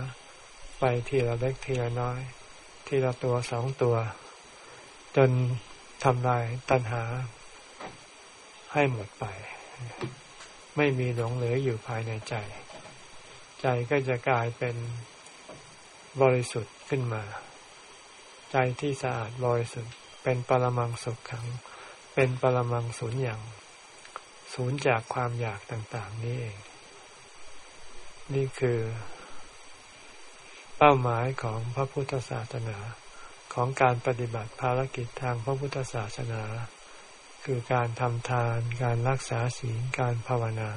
ไปทีละเล็กทีละน้อย ทีละตัวสองตัว จนทำลายตัณหาให้หมดไป ไม่มีหลงเหลืออยู่ภายในใจ ใจก็จะกลายเป็นบริสุทธิ์ขึ้นมา ใจที่สะอาดบริสุทธิ์เป็นปรมังสุขขัง เป็นปรมังสุญญ์อย่างศูนย์จากความอยากต่างๆ นี้เอง นี่คือ เป้าหมายของพระพุทธศาสนาของการปฏิบัติภารกิจทางพระพุทธศาสนา คือการทำทาน การรักษาศีล การภาวนา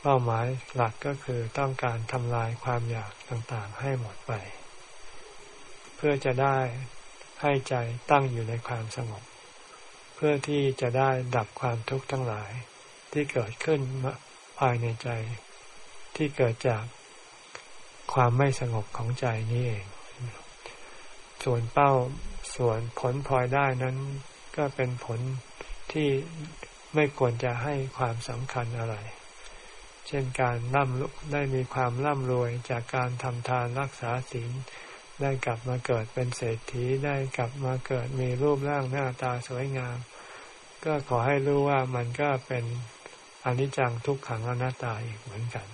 เป้าหมายหลักก็คือต้องการทำลายความอยากต่างๆ ให้หมดไป เพื่อจะได้ให้ใจตั้งอยู่ในความสงบ เพื่อที่จะได้ดับความทุกข์ทั้งหลายที่เกิดขึ้นภายในใจ ที่เกิดจากความไม่สงบของใจนี้เอง ส่วนเป้าส่วนผลพลอยได้นั้น ก็เป็นผลที่ไม่ควรจะให้ความสำคัญอะไร เช่นการร่ำได้มีความร่ำรวยจากการทำทานรักษาศีลได้กลับมาเกิดเป็นเศรษฐีได้กลับมาเกิดมีรูปร่างหน้าตาสวยงาม ก็ขอให้รู้ว่ามันก็เป็นอนิจจังทุกขังอนัตตาอีกเหมือนกัน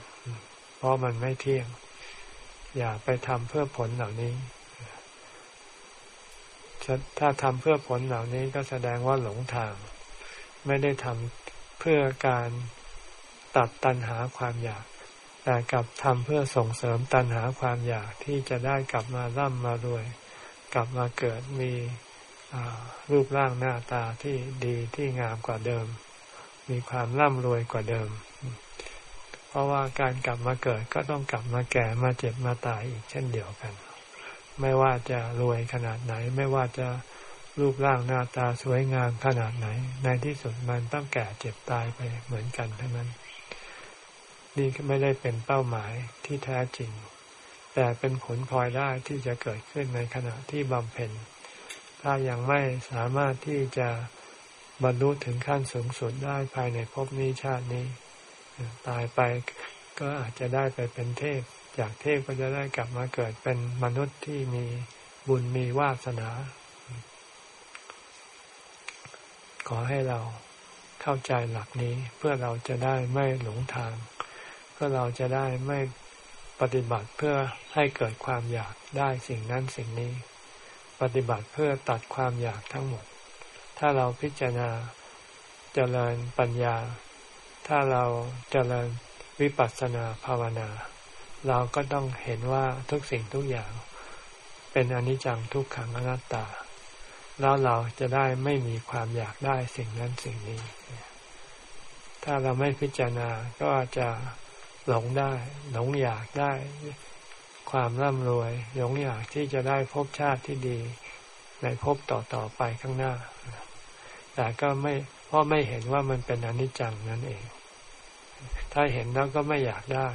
เพราะมันไม่เที่ยง อย่าไปทำเพื่อผลเหล่านี้ ถ้าทำเพื่อผลเหล่านี้ก็แสดงว่าหลงทาง ไม่ได้ทำเพื่อการตัดตันหาความอยาก แต่กลับทำเพื่อส่งเสริมตันหาความอยากที่จะได้กลับมาร่ำมารวย กลับมาเกิดมีรูปร่างหน้าตาที่ดีที่งามกว่าเดิม มีความร่ำรวยกว่าเดิม เพราะว่าการกลับมาเกิดก็ต้องกลับมาแก่มาเจ็บมาตายอีกเช่นเดียวกัน ไม่ว่าจะรวยขนาดไหน ไม่ว่าจะรูปร่างหน้าตาสวยงามขนาดไหน ในที่สุดมันต้องแก่เจ็บตายไปเหมือนกันทั้งนั้น นี่ไม่ได้เป็นเป้าหมายที่แท้จริง แต่เป็นผลพลอยได้ที่จะเกิดขึ้นในขณะที่บำเพ็ญ ถ้ายังไม่สามารถที่จะบรรลุถึงขั้นสูงสุดได้ภายในภพนี้ชาตินี้ ตายไปก็อาจจะได้ไปเป็นเทพ จากเทพก็จะได้กลับมาเกิดเป็นมนุษย์ที่มีบุญมีวาสนา ขอให้เราเข้าใจหลักนี้เพื่อเราจะได้ไม่หลงทาง เพื่อเราจะได้ไม่ปฏิบัติเพื่อให้เกิดความอยากได้สิ่งนั้นสิ่งนี้ ปฏิบัติเพื่อตัดความอยากทั้งหมด ถ้าเราพิจารณาเจริญปัญญา ถ้าเราเจริญวิปัสสนาภาวนา เราก็ต้องเห็นว่าทุกสิ่งทุกอย่าง เป็นอนิจจังทุกขังอนัตตา แล้วเราจะได้ไม่มีความอยากได้สิ่งนั้นสิ่งนี้ ถ้าเราไม่พิจารณาก็จะหลงได้ หลงอยากได้ ความร่ำรวย หลงอยากที่จะได้พบชาติที่ดี ในพบต่อต่อไปข้างหน้า แต่ก็ไม่เพราะไม่เห็นว่ามันเป็นอนิจจังนั่นเอง ถ้าเห็นแล้วก็ไม่อยากได้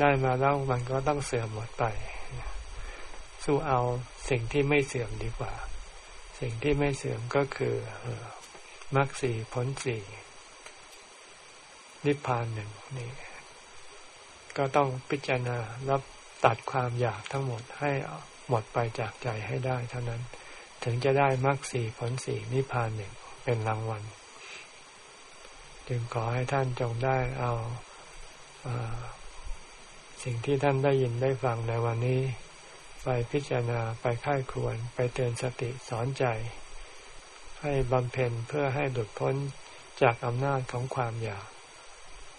ได้มาแล้วมันก็ต้องเสื่อมหมดไป สู้เอาสิ่งที่ไม่เสื่อมดีกว่า สิ่งที่ไม่เสื่อมก็คือมรรคสี่ผลสี่นิพพานหนึ่งนี่ก็ต้องพิจารณารับตัดความอยากทั้งหมดให้หมดไปจากใจให้ได้ เท่านั้นถึงจะได้มรรคสี่ผลสี่นิพพานหนึ่งเป็นรางวัล จึงขอให้ท่านจงได้เอา สิ่งที่ท่านได้ยินได้ฟังในวันนี้ ไปพิจารณาไปค่ายควร ไปเตือนสติสอนใจ ให้บำเพ็ญเพื่อให้หลุดพ้นจากอำนาจของความอยาก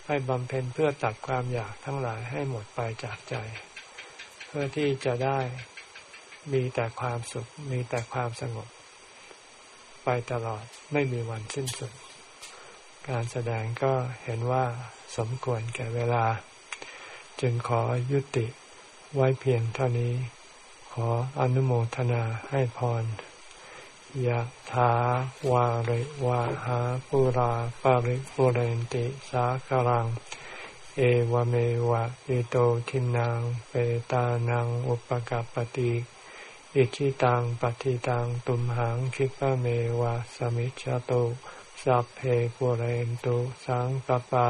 ให้บำเพ็ญเพื่อตัดความอยากทั้งหลายให้หมดไปจากใจ เพื่อที่จะได้มีแต่ความสุข มีแต่ความสงบ ไปตลอดไม่มีวันสิ้นสุด การแสดงก็เห็นว่าสมควรแก่เวลา จึงขอยุติไว้เพียงเท่านี้ ขออนุโมทนาให้พรยะถาวาริวาหาปุราปาริปุเรนติสาคารัง เอวเมวะอิโตทินังเปตานังอุปกาปติอิชิตังปฏิตังตุมหังคิปะเมวะสมิจจตุสัพเพปุเรนตุสังกปา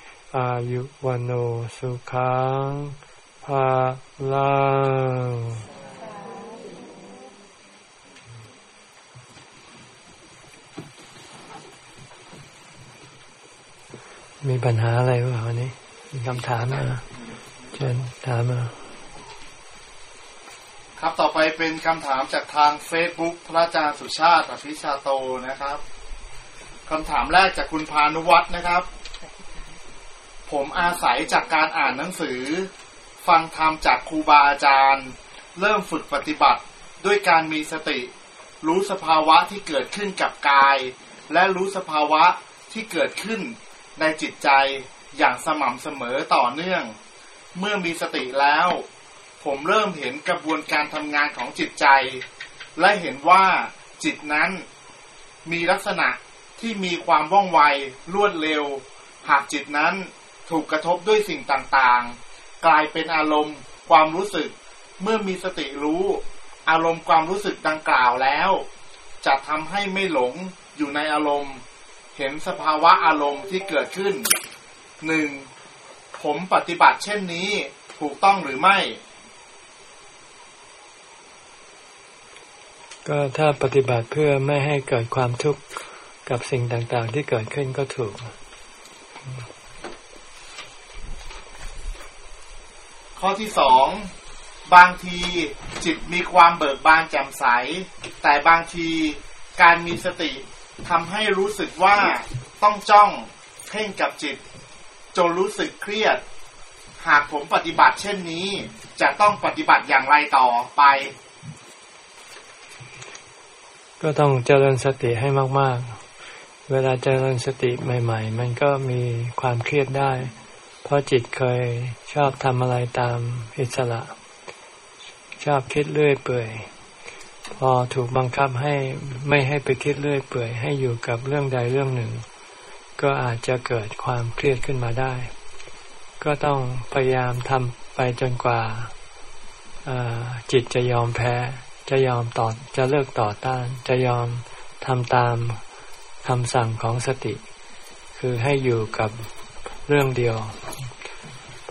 อายุวันโอสุขังภาลังมีปัญหาอะไรบ้างวันนี้ มีคำถามมาเชิญถามมาครับต่อไปเป็นคำถามจากทางเฟซบุ๊กพระอาจารย์สุชาติอภิชาโตนะครับคำถามแรกจากคุณพานุวัฒนะครับ ผมอาศัยจากการอ่านหนังสือ ฟังธรรมจากครูบาอาจารย์ เริ่มฝึกปฏิบัติด้วยการมีสติ รู้สภาวะที่เกิดขึ้นกับกาย และรู้สภาวะที่เกิดขึ้นในจิตใจอย่างสม่ำเสมอต่อเนื่อง เมื่อมีสติแล้ว ผมเริ่มเห็นกระบวนการทำงานของจิตใจ และเห็นว่าจิตนั้นมีลักษณะที่มีความว่องไวรวดเร็ว หากจิตนั้น ถูกกระทบด้วยสิ่งต่างๆ กลายเป็นอารมณ์ ความรู้สึก เมื่อมีสติรู้ อารมณ์ความรู้สึกดังกล่าวแล้ว จะทำให้ไม่หลงอยู่ในอารมณ์ เห็นสภาวะอารมณ์ที่เกิดขึ้นหนึ่งผมปฏิบัติเช่นนี้ถูกต้องหรือไม่ ก็ถ้าปฏิบัติเพื่อไม่ให้เกิดความทุกข์กับสิ่งต่างๆ ที่เกิดขึ้นก็ถูก ข้อที่สองบางทีจิตมีความเบิกบานแจ่มใส แต่บางทีการมีสติทำให้รู้สึกว่าต้องจ้องเพ่งกับจิต จนรู้สึกเครียด หากผมปฏิบัติเช่นนี้ จะต้องปฏิบัติอย่างไรต่อไป ก็ต้องเจริญสติให้มาก ๆ เวลาเจริญสติใหม่ ๆ มันก็มีความเครียดได้ เพราะจิตเคยชอบทำอะไรตามอิสระ ชอบคิดเรื่อยเปื่อย พอถูกบังคับให้ไม่ให้ไปคิดเรื่อยเปื่อย ให้อยู่กับเรื่องใดเรื่องหนึ่ง ก็อาจจะเกิดความเครียดขึ้นมาได้ ก็ต้องพยายามทำไปจนกว่าจิตจะยอมแพ้ จะยอมต่อจะเลิกต่อต้าน จะยอมทำตามคำสั่งของสติ คือให้อยู่กับ เรื่องเดียว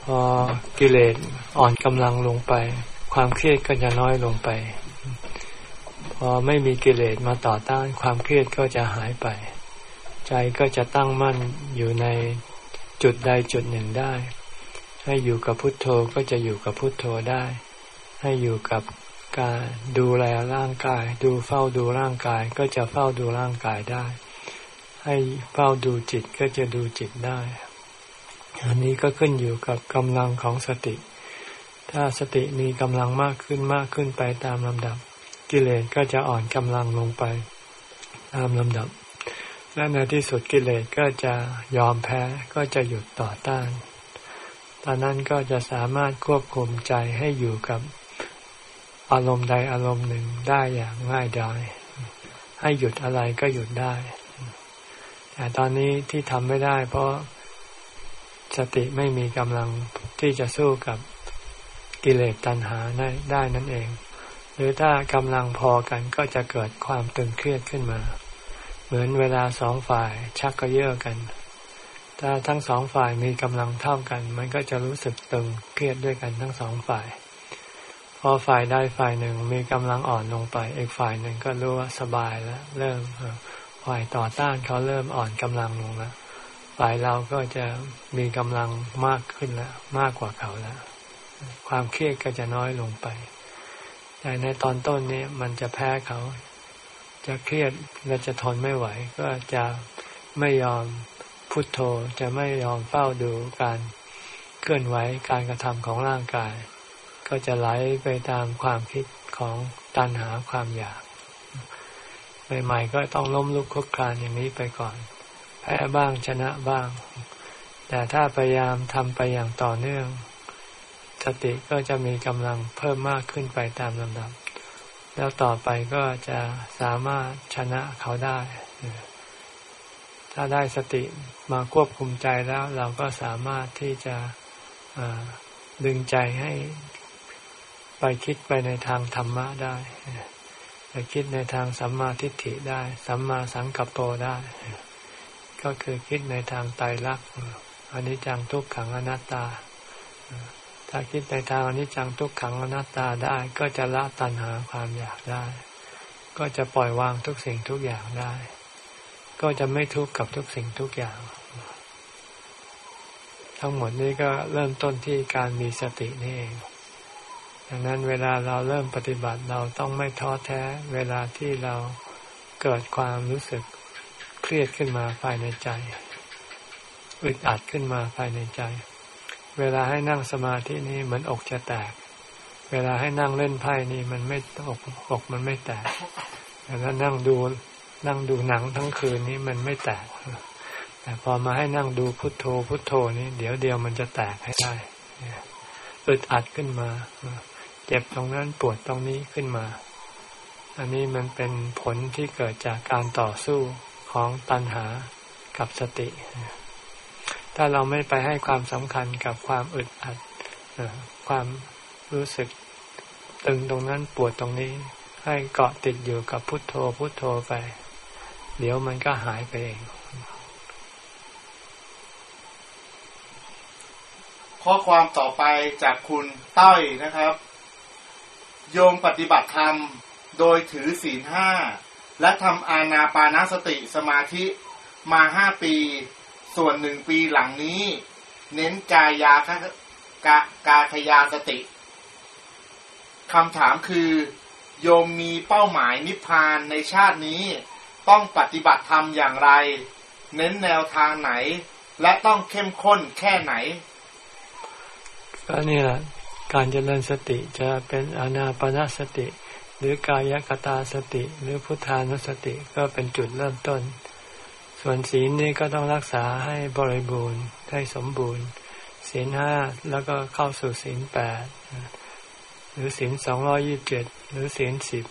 พอกิเลสอ่อนกำลังลงไป ความเครียดก็จะน้อยลงไป พอไม่มีกิเลสมาต่อต้าน ความเครียดก็จะหายไป ใจก็จะตั้งมั่นอยู่ในจุดใดจุดหนึ่งได้ ให้อยู่กับพุทโธก็จะอยู่กับพุทโธได้ ให้อยู่กับการดูแลร่างกาย ดูเฝ้าดูร่างกายก็จะเฝ้าดูร่างกายได้ ให้เฝ้าดูจิตก็จะดูจิตได้ อันนี้ก็ขึ้นอยู่กับกำลังของสติ ถ้าสติมีกำลังมากขึ้นมากขึ้นไปตามลำดับ กิเลสก็จะอ่อนกำลังลงไป ตามลำดับ และในที่สุดกิเลสก็จะยอมแพ้ก็จะหยุดต่อต้าน ตอนนั้นก็จะสามารถควบคุมใจให้อยู่กับอารมณ์ใดอารมณ์หนึ่งได้อย่างง่ายดายให้หยุดอะไรก็หยุดได้ แต่ตอนนี้ที่ทำไม่ได้ เพราะ สติไม่มีกำลังที่จะสู้กับกิเลสตัณหาได้ได้นั่นเอง หรือถ้ากำลังพอกันก็จะเกิดความตึงเครียดขึ้นมา เหมือนเวลาสองฝ่ายชักกระเยาะกัน ถ้าทั้งสองฝ่ายมีกำลังเท่ากัน มันก็จะรู้สึกตึงเครียดด้วยกันทั้งสองฝ่าย พอฝ่ายใดฝ่ายหนึ่งมีกำลังอ่อนลงไป อีกฝ่ายหนึ่งก็รู้ว่าสบายแล้ว เริ่มฝ่ายต่อต้านเขาเริ่มอ่อนกำลังลงแล้ว ฝ่ายเราก็จะมีกำลังมากขึ้นแล้วมากกว่าเขาแล้ว ความเครียดก็จะน้อยลงไป แต่ในตอนต้นนี้มันจะแพ้เขา จะเครียดและจะทนไม่ไหว ก็จะไม่ยอมพุโทโธจะไม่ยอมเฝ้าดูการเคลื่อนไหวการกระทำของร่างกาย ก็จะไหลไปตามความคิดของตัณหาความอยากใหม่ๆก็ต้องล้มลุกคลุกคลานอย่างนี้ไปก่อน แพ้บ้างชนะบ้าง แต่ถ้าพยายามทำไปอย่างต่อเนื่อง สติก็จะมีกำลังเพิ่มมากขึ้นไปตามลำดับ แล้วต่อไปก็จะสามารถชนะเขาได้ ถ้าได้สติมาควบคุมใจแล้วเราก็สามารถที่จะดึงใจให้ไปคิดไปในทางธรรมะได้ไปคิดในทางสัมมาทิฏฐิได้ สัมมาสังกัปโปได้ ก็คือคิดในทางไตรลักษณ์อนิจจังทุกขังอนัตตา ถ้าคิดในทางอนิจจังทุกขังอนัตตาได้ ก็จะละตัณหาความอยากได้ ก็จะปล่อยวางทุกสิ่งทุกอย่างได้ ก็จะไม่ทุกข์กับทุกสิ่งทุกอย่าง ทั้งหมดนี้ก็เริ่มต้นที่การมีสตินี่เองดังนั้นเวลาเราเริ่มปฏิบัติเราต้องไม่ท้อแท้ เวลาที่เราเกิดความรู้สึก รียดขึ้นมาภายในใจอึดอัดขึ้นมาภายในใจ เวลาให้นั่งสมาธินี่เหมือนอกจะแตก เวลาให้นั่งเล่นไพ่นี่มันไม่อกอกมันไม่แตกแต่ถ้านั่งดูนั่งดูหนังทั้งคืนนี้มันไม่แตก แต่พอมาให้นั่งดูพุทโธพุทโธนี่เดี๋ยวเดียวมันจะแตกให้ได้อึดอัดขึ้นมา เจ็บตรงนั้นปวดตรงนี้ขึ้นมา อันนี้มันเป็นผลที่เกิดจากการต่อสู้ ของตัณหากับสติ ถ้าเราไม่ไปให้ความสำคัญกับความอึดอัดความรู้สึกตึงตรงนั้นปวดตรงนี้ ให้เกาะติดอยู่กับพุทโธพุทโธไป เดี๋ยวมันก็หายไปเอง ข้อความต่อไปจากคุณต้อยนะครับ โยมปฏิบัติธรรม โดยถือศีลห้า และทำอานาปานาสติสมาธิมาห้าปี ส่วนหนึ่งปีหลังนี้ เน้นกายาคกากาคยาสติคำถามคือ โยมมีเป้าหมายนิพพานในชาตินี้ต้องปฏิบัติธรรมอย่างไร เน้นแนวทางไหน และต้องเข้มข้นแค่ไหน ก็นี่แหละการเจริญสติจะเป็นอนาปนาสติ หรือกายกตาสติ หรือพุทธานุสติก็เป็นจุดเริ่มต้น ส่วนศีลนี่ก็ต้องรักษาให้บริบูรณ์ให้สมบูรณ์ ศีลห้าแล้วก็เข้าสู่ศีลแปดหรือศีลสองรอยี่บเจ็ดหรือศีลสิบ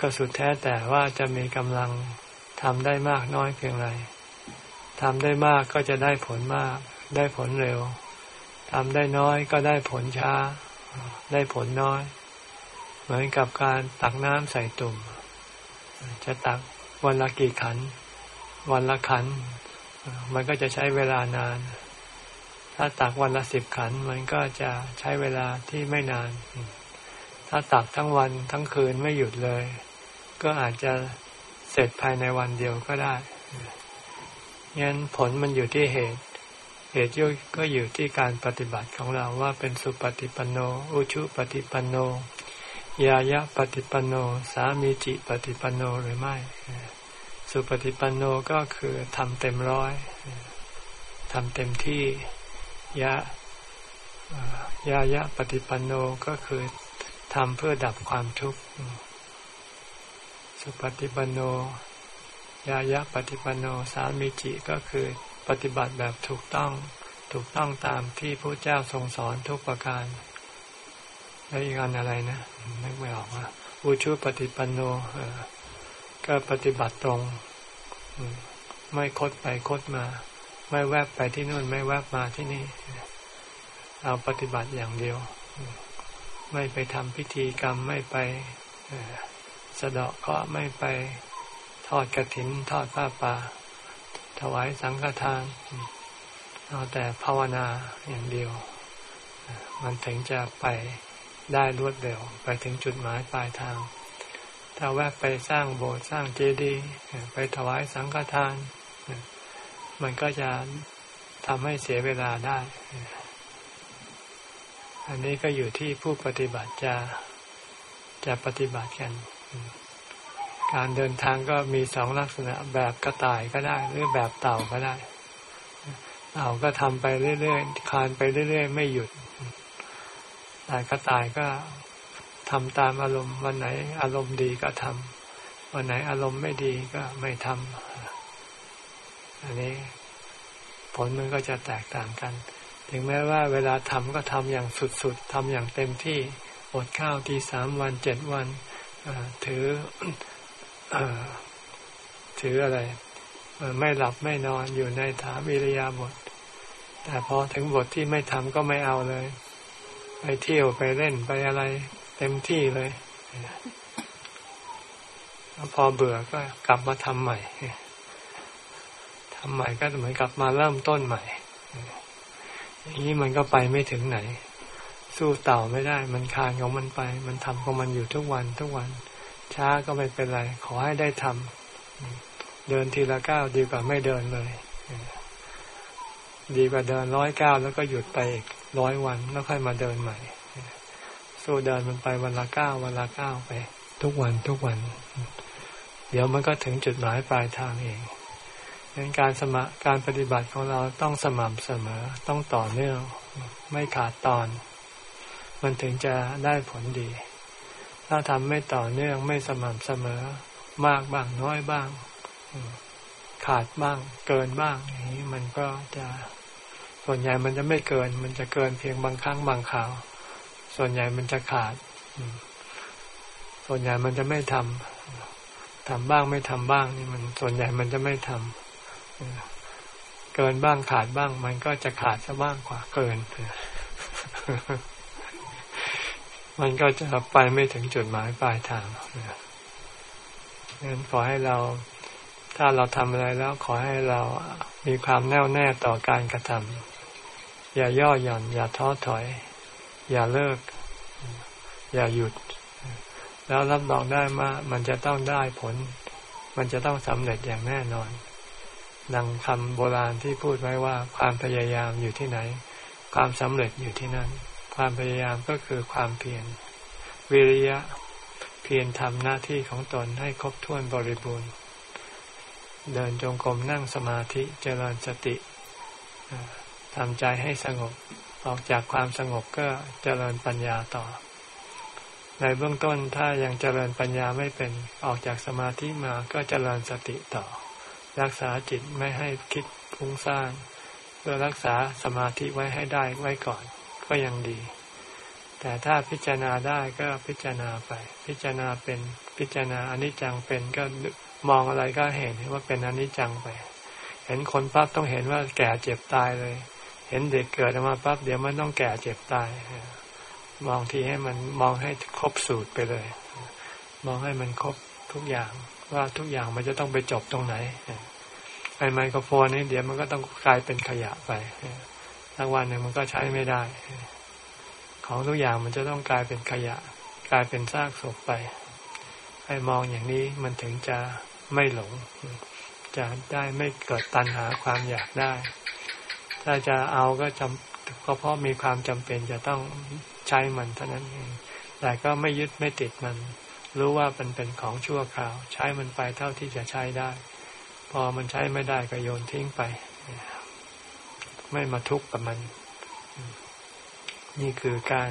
ก็สุดแท้แต่ว่าจะมีกำลังทำได้มากน้อยเพียงไรทำได้มากก็จะได้ผลมาก ได้ผลเร็วทำได้น้อยก็ได้ผลช้า ได้ผลน้อย เหมือนกับการตักน้ำใส่ตุ่ม จะตักวันละกี่ขัน วันละขัน มันก็จะใช้เวลานาน ถ้าตักวันละสิบขัน มันก็จะใช้เวลาที่ไม่นาน ถ้าตักทั้งวันทั้งคืนไม่หยุดเลย ก็อาจจะเสร็จภายในวันเดียวก็ได้งั้นผลมันอยู่ที่เหตุ เหตุก็อยู่ที่การปฏิบัติของเราว่าเป็นสุปฏิปันโน อุชุปฏิปันโน ยายะปฏิปันโน สามีจิปฏิปันโนหรือไม่ สุปฏิปันโนก็คือทำเต็มร้อยทำเต็มที่ยะยายะปฏิปันโนก็คือทำเพื่อดับความทุกข์ สุปฏิปันโน ยายะปฏิปันโน สามีจิก็คือปฏิบัติแบบถูกต้อง ถูกต้องตามที่พระเจ้าทรงสอนทุกประการ แล้วอีกอันอะไรนะนึกไม่ออกว่าอุชุปฏิปันโนก็ปฏิบัติตรง ไม่คดไปคดมา ไม่แวบไปที่นู่น ไม่แวบมาที่นี่ เอาปฏิบัติอย่างเดียว ไม่ไปทำพิธีกรรมไม่ไปสะเดาะเคาะไม่ไปทอดกระถิน ทอดผ้าป่า ถวายสังฆทาน เอาแต่ภาวนาอย่างเดียว มันถึงจะไป ได้รวดเร็วไปถึงจุดหมายปลายทาง ถ้าแวะไปสร้างโบสถ์สร้างเจดีย์ไปถวายสังฆทาน มันก็จะทำให้เสียเวลาได้ อันนี้ก็อยู่ที่ผู้ปฏิบัติจะจะปฏิบัติกัน การเดินทางก็มีสองลักษณะแบบกระต่ายก็ได้ หรือแบบเต่าก็ได้เต่าก็ทำไปเรื่อยๆคานไปเรื่อยๆ ไม่หยุด ต่กระต่ายก็ทำตามอารมณ์วันไหน อารมณ์ดีก็ทำวันไหนอารมณ์ไม่ดีก็ไม่ทำอันนี้ผลมันก็จะแตกต่างกัน ถึงแม้ว่าเวลาทำก็ทำอย่างสุดๆทำอย่างเต็มที่อดข้าวทีสามวันเจ็ดวันถืออถืออะไร ไม่หลับไม่นอนอยู่ในถาวิริยาบท แต่พอถึงบทที่ไม่ทำก็ไม่เอาเลย ไปเที่ยวไปเล่นไปอะไร เต็มที่เลยพอเบื่อก็กลับมาทำใหม่ทำใหม่ก็เหมือนกลับมาเริ่มต้นใหม่อย่างนี้มันก็ไปไม่ถึงไหน สู้เต่าไม่ได้ มันคานของมันไป มันทำของมันอยู่ทุกวันทุกวัน ช้าก็ไม่เป็นไร ขอให้ได้ทำเดินทีละก้าวดีกว่าไม่เดินเลย ดีกว่าเดินร้อยก้าวแล้วก็หยุดไปอีก ร้อยวันแล้วค่อยมาเดินใหม่สู้เดินมันไปวันละเก้าวันละเก้าไป ทุกวันทุกวัน เดี๋ยวมันก็ถึงจุดหมายปลายทางเองดังการสมะการปฏิบัติของเราต้องสม่ำเสมอต้องต่อเนื่อง ไม่ขาดตอน มันถึงจะได้ผลดี ถ้าทำไม่ต่อเนื่องไม่สม่ำเสมอ มากบ้างน้อยบ้าง ขาดบ้าง เกินบ้างอย่างนี้มันก็จะ ส่วนใหญ่มันจะไม่เกิน มันจะเกินเพียงบางครั้งบางคราว ส่วนใหญ่มันจะขาด ส่วนใหญ่มันจะไม่ทำทำบ้างไม่ทำบ้างนี่มัน ส่วนใหญ่มันจะไม่ทำเกินบ้างขาดบ้าง มันก็จะขาดซะบ้างกว่าเกิน มันก็จะไปไม่ถึงจุดหมายปลายทางงั้นขอให้เราถ้าเราทำอะไรแล้วขอให้เรามีความแน่วแน่ต่อการกระทำ อย่าย่อหย่อน อย่าท้อถอย อย่าเลิก อย่าหยุด แล้วรับรองได้มามันจะต้องได้ผล มันจะต้องสำเร็จอย่างแน่นอนดังคำโบราณที่พูดไว้ว่า ความพยายามอยู่ที่ไหน ความสำเร็จอยู่ที่นั่น ความพยายามก็คือความเพียรวิริยะ เพียรทำหน้าที่ของตนให้ครบถ้วนบริบูรณ์ เดินจงกรมนั่งสมาธิเจริญสติ ทำใจให้สงบ ออกจากความสงบก็เจริญปัญญาต่อ ในเบื้องต้นถ้ายังเจริญปัญญาไม่เป็นออกจากสมาธิมาก็เจริญสติต่อ รักษาจิตไม่ให้คิดฟุ้งซ่านเพื่อรักษาสมาธิไว้ให้ได้ไว้ก่อนก็ยังดี แต่ถ้าพิจารณาได้ก็พิจารณาไป พิจารณาเป็นพิจารณาอนิจจังเป็นก็มองอะไรก็เห็นว่าเป็นอนิจจังไป เห็นคนปั๊บต้องเห็นว่าแก่เจ็บตายเลย ห็นเด็กเกิดออกมาปั๊บเดี๋ยวมันต้องแก่เจ็บตาย มองทีให้มันมองให้ครบสูตรไปเลย มองให้มันครบทุกอย่าง ว่าทุกอย่างมันจะต้องไปจบตรงไหนไอ้ไมโครโฟนนี่เดี๋ยวมันก็ต้องกลายเป็นขยะไปสักวันหนึ่งมันก็ใช้ไม่ได้ ของทุกอย่างมันจะต้องกลายเป็นขยะ กลายเป็นซากศพไป ให้มองอย่างนี้มันถึงจะไม่หลง จะได้ไม่เกิดตัณหาความอยากได้ ถ้าจะเอาก็จำก็เพราะมีความจำเป็นจะต้องใช้มันเท่านั้นเองแต่ก็ไม่ยึดไม่ติดมัน รู้ว่ามันเป็นของชั่วคราว ใช้มันไปเท่าที่จะใช้ได้ พอมันใช้ไม่ได้ก็โยนทิ้งไป ไม่มาทุกข์กับมัน นี่คือการ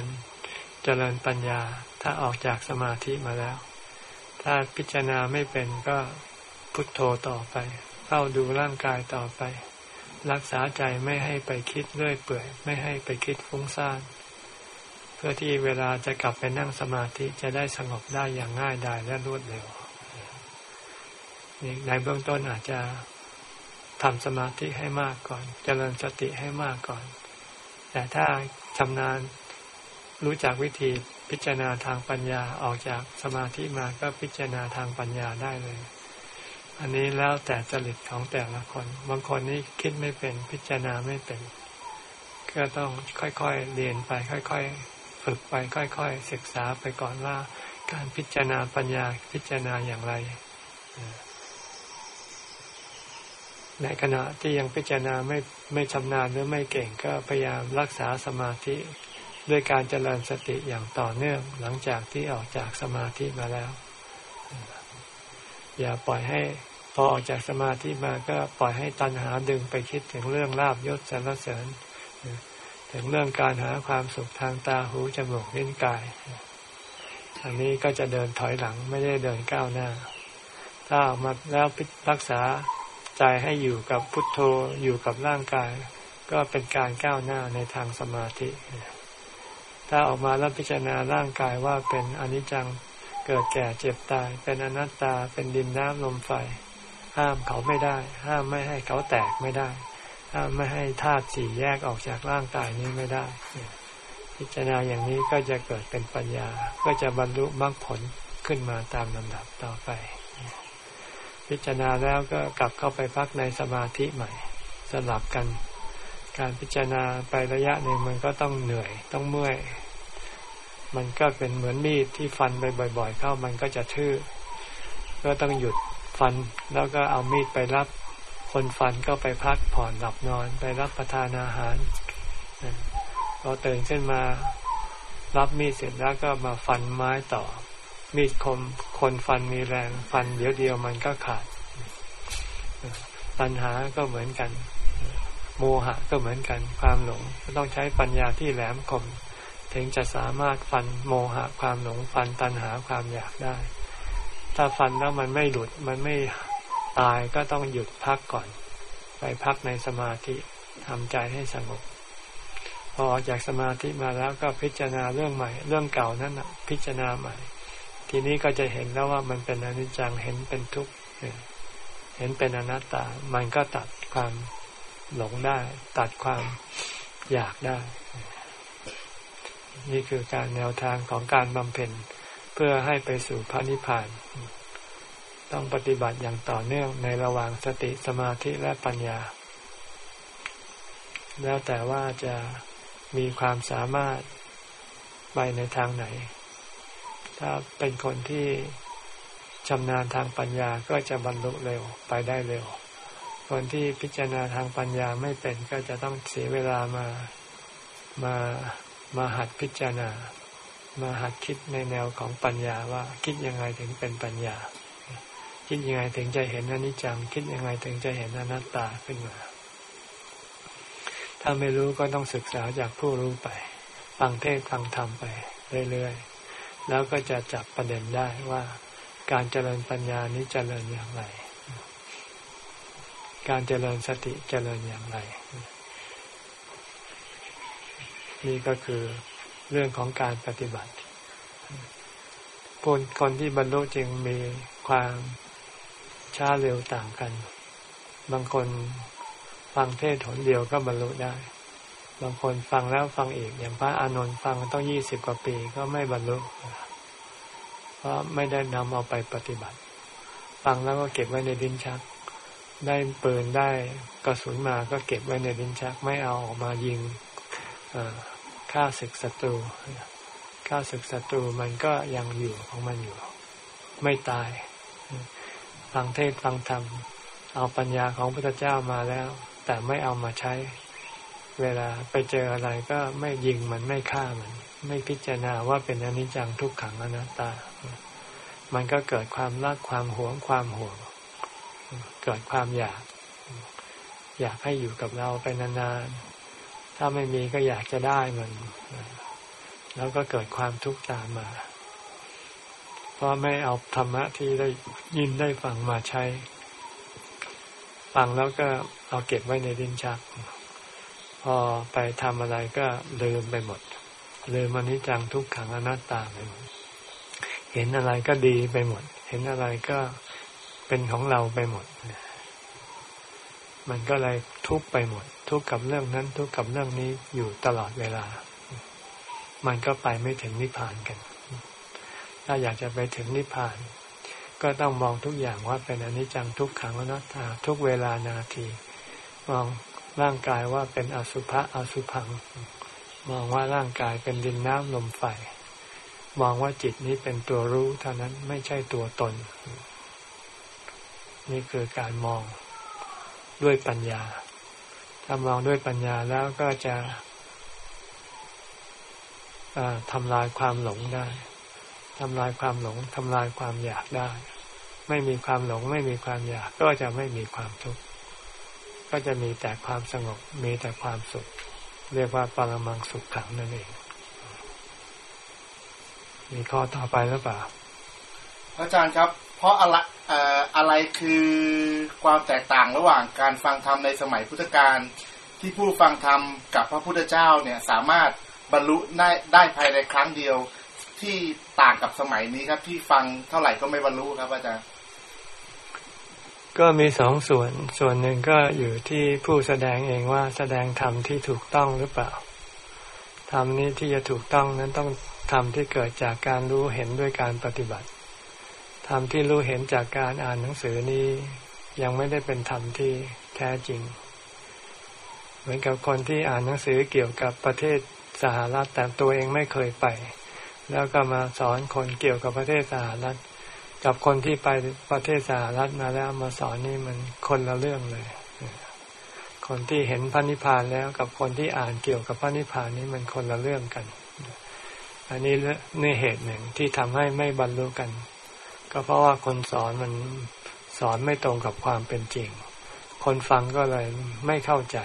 เจริญปัญญาถ้าออกจากสมาธิมาแล้ว ถ้าพิจารณาไม่เป็นก็พุทโธต่อไปเฝ้าดูร่างกายต่อไป รักษาใจไม่ให้ไปคิดเรื่อยเปื่อย ไม่ให้ไปคิดฟุ้งซ่านเพื่อที่เวลาจะกลับไปนั่งสมาธิจะได้สงบได้อย่างง่ายดายและรวดเร็วในเบื้องต้นอาจจะทำสมาธิให้มากก่อนจเจริญสติให้มากก่อน แต่ถ้าชำนาญรู้จักวิธีพิจารณาทางปัญญาออกจากสมาธิมาก็พิจารณาทางปัญญาได้เลย อันนี้แล้วแต่จริตของแต่ละคน บางคนนี่คิดไม่เป็นพิจารณาไม่เป็น ก็ต้องค่อยๆเรียนไป ค่อยๆ ฝึกไปค่อย ๆ ศึกษาไปก่อนว่าการพิจารณาปัญญาพิจารณาอย่างไร ในขณะที่ยังพิจารณาไม่ไม่ชำนาญหรือไม่เก่งก็พยายามรักษาสมาธิด้วยการเจริญสติอย่างต่อเนื่องหลังจากที่ออกจากสมาธิมาแล้ว อย่าปล่อยให้พอออกจากสมาธิมาก็ปล่อยให้ตัณหาดึงไปคิดถึงเรื่องลาบยศสรรเสริญ ถึงเรื่องการหาความสุขทางตาหูจมูกลิ้นกาย อันนี้ก็จะเดินถอยหลังไม่ได้เดินก้าวหน้า ถ้าออกมาแล้วรักษาใจให้อยู่กับพุทโธอยู่กับร่างกาย ก็เป็นการก้าวหน้าในทางสมาธิ ถ้าออกมาแล้วพิจารณาร่างกายว่าเป็นอนิจจัง เกิดแก่เจ็บตาย เป็นอนัตตาเป็นดินน้ำลมไฟ ห้ามเขาไม่ได้ ห้ามไม่ให้เขาแตกไม่ได้ ห้ามไม่ให้ธาตุสี่แยกออกจากร่างกายนี้ไม่ได้ พิจารณาอย่างนี้ก็จะเกิดเป็นปัญญา ก็จะบรรลุมรรคผลขึ้นมาตามลำดับต่อไป พิจารณาแล้วก็กลับเข้าไปพักในสมาธิใหม่สลับกัน การพิจารณาไประยะหนึ่งมันก็ต้องเหนื่อยต้องเมื่อย มันก็เป็นเหมือนมีดที่ฟันไปบ่อย ๆ เข้ามันก็จะทื่อก็ต้องหยุดฟันแล้วก็เอามีดไปรับ คนฟันก็ไปพักผ่อนหลับนอนไปรับประทานอาหารพอตื่นขึ้นมารับมีดเสร็จแล้วก็มาฟันไม้ต่อ มีดคมคนฟันมีแรงฟันเดียวเดียวมันก็ขาดปัญหาก็เหมือนกัน โมหะก็เหมือนกันความหลง ต้องใช้ปัญญาที่แหลมคม ถึงจะสามารถฟันโมหะความหลงฟันตัณหาความอยากได้ ถ้าฟันแล้วมันไม่หลุดมันไม่ตายก็ต้องหยุดพักก่อน ไปพักในสมาธิทำใจให้สงบ พอออกจากสมาธิมาแล้วก็พิจารณาเรื่องใหม่ เรื่องเก่านั้นพิจารณาใหม่ ทีนี้ก็จะเห็นแล้วว่ามันเป็นอนิจจังเห็นเป็นทุกข์เห็นเป็นอนัตตา มันก็ตัดความหลงได้ ตัดความอยากได้ นี่คือการแนวทางของการบำเพ็ญเพื่อให้ไปสู่พระนิพพาน ต้องปฏิบัติอย่างต่อเนื่องในระหว่างสติสมาธิและปัญญา แล้วแต่ว่าจะมีความสามารถไปในทางไหน ถ้าเป็นคนที่ชำนาญทางปัญญาก็จะบรรลุเร็วไปได้เร็ว คนที่พิจารณาทางปัญญาไม่เป็นก็จะต้องเสียเวลามามา มาหัดพิจารณา มาหัดคิดในแนวของปัญญาว่า คิดยังไงถึงเป็นปัญญา คิดยังไงถึงจะเห็นอนิจจัง คิดยังไงถึงจะเห็นอนัตตาขึ้นมา ถ้าไม่รู้ก็ต้องศึกษาจากผู้รู้ไป ฟังเทศฟังธรรมไปเรื่อยๆ แล้วก็จะจับประเด็นได้ว่า การเจริญปัญญานี้เจริญอย่างไร การเจริญสติเจริญอย่างไร นี่ก็คือเรื่องของการปฏิบัติคนคนที่บรรลุจึงมีความช้าเร็วต่างกัน บางคนฟังเทศหนเดียวก็บรรลุได้ บางคนฟังแล้วฟังอีก อย่างพระอานนท์ฟังต้องยี่สิบกว่าปีก็ไม่บรรลุ เพราะไม่ได้นำเอาไปปฏิบัติ ฟังแล้วก็เก็บไว้ในดินชัก ได้ปืนได้กระสุนมาก็เก็บไว้ในดินชัก ไม่เอาออกมายิง ฆ่าศึกศัตรูฆ่าศึกศัตรูมันก็ยังอยู่ของมันอยู่ ไม่ตาย ฟังเทศฟังธรรม เอาปัญญาของพระเจ้ามาแล้ว แต่ไม่เอามาใช้ เวลาไปเจออะไรก็ไม่ยิงมันไม่ฆ่ามัน ไม่พิจารณาว่าเป็นอนิจจังทุกขังอนัตตา มันก็เกิดความรักความหวงความห่วง เกิดความอยาก อยากให้อยู่กับเราไปนาน ถ้าไม่มีก็อยากจะได้มัน แล้วก็เกิดความทุกข์ตามมา เพราะไม่เอาธรรมะที่ได้ยินได้ฟังมาใช้ ฟังแล้วก็เอาเก็บไว้ในดินชัก พอไปทำอะไรก็ลืมไปหมด ลืมอนิจจังทุกขังอนัตตาไปหมดเห็นอะไรก็ดีไปหมด เห็นอะไรก็เป็นของเราไปหมด มันก็เลยทุกไปหมด ทุกข์กับเรื่องนั้นทุกข์กับเรื่องนี้อยู่ตลอดเวลา มันก็ไปไม่ถึงนิพพานกัน ถ้าอยากจะไปถึงนิพพาน ก็ต้องมองทุกอย่างว่าเป็นอนิจจังทุกขังอนัตตาทุกเวลานาที มองร่างกายว่าเป็นอสุภะอสุพัง มองว่าร่างกายเป็นดินน้ำลมไฟ มองว่าจิตนี้เป็นตัวรู้เท่านั้นไม่ใช่ตัวตน นี่คือการมองด้วยปัญญา ถ้ามองด้วยปัญญาแล้วก็จะทำลายความหลงได้ทำลายความหลงทำลายความอยากได้ ไม่มีความหลงไม่มีความอยาก ก็จะไม่มีความทุกข์ก็จะมีแต่ความสงบมีแต่ความสุข เรียกว่าปรมังสุขขังนั่นเอง มีข้อต่อไปหรือเปล่าอาจารย์ครับ ราะอะไรอะไรคือความแตกต่างระหว่างการฟังธรรมในสมัยพุทธกาลที่ผู้ฟังธรรมกับพระพุทธเจ้าเนี่ยสามารถบรรลุได้ได้ภายในครั้งเดียวที่ต่างกับสมัยนี้ครับ ที่ฟังเท่าไหร่ก็ไม่บรรลุครับอาจารย์ก็มีสองส่วนส่วนหนึ่งก็อยู่ที่ผู้แสดงเองว่าแสดงธรรมที่ถูกต้องหรือเปล่าธรรมนี้ที่จะถูกต้องนั้นต้องธรรมที่เกิดจากการรู้เห็นด้วยการปฏิบัติ ธรรมที่รู้เห็นจากการอ่านหนังสือนี้ ยังไม่ได้เป็นธรรมที่แท้จริง เหมือนกับคนที่อ่านหนังสือเกี่ยวกับประเทศสหรัฐแต่ตัวเองไม่เคยไป แล้วก็มาสอนคนเกี่ยวกับประเทศสหรัฐ กับคนที่ไปประเทศสหรัฐมาแล้วมาสอนนี่มันคนละเรื่องเลย คนที่เห็นพระนิพพานแล้วกับคนที่อ่านเกี่ยวกับพระนิพพานนี่มันคนละเรื่องกัน อันนี้นี่เหตุหนึ่งที่ทำให้ไม่บรรลุกัน ก็เพราะว่าคนสอนมันสอนไม่ตรงกับความเป็นจริง คนฟังก็เลยไม่เข้าใจ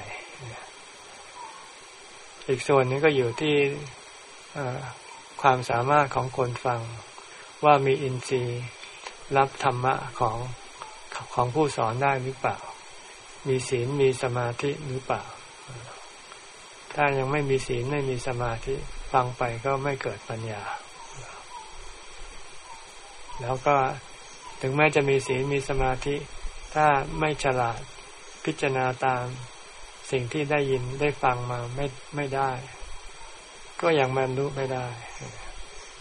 อีกส่วนนึงก็อยู่ที่ความสามารถของคนฟังว่ามีอินทรีย์รับธรรมะของของผู้สอนได้หรือเปล่า มีศีลมีสมาธิหรือเปล่า ถ้ายังไม่มีศีลไม่มีสมาธิฟังไปก็ไม่เกิดปัญญา แล้วก็ถึงแม้จะมีศีลมีสมาธิ ถ้าไม่ฉลาดพิจารณาตามสิ่งที่ได้ยินได้ฟังมาไม่ไม่ได้ ก็ยังบรรลุไม่ได้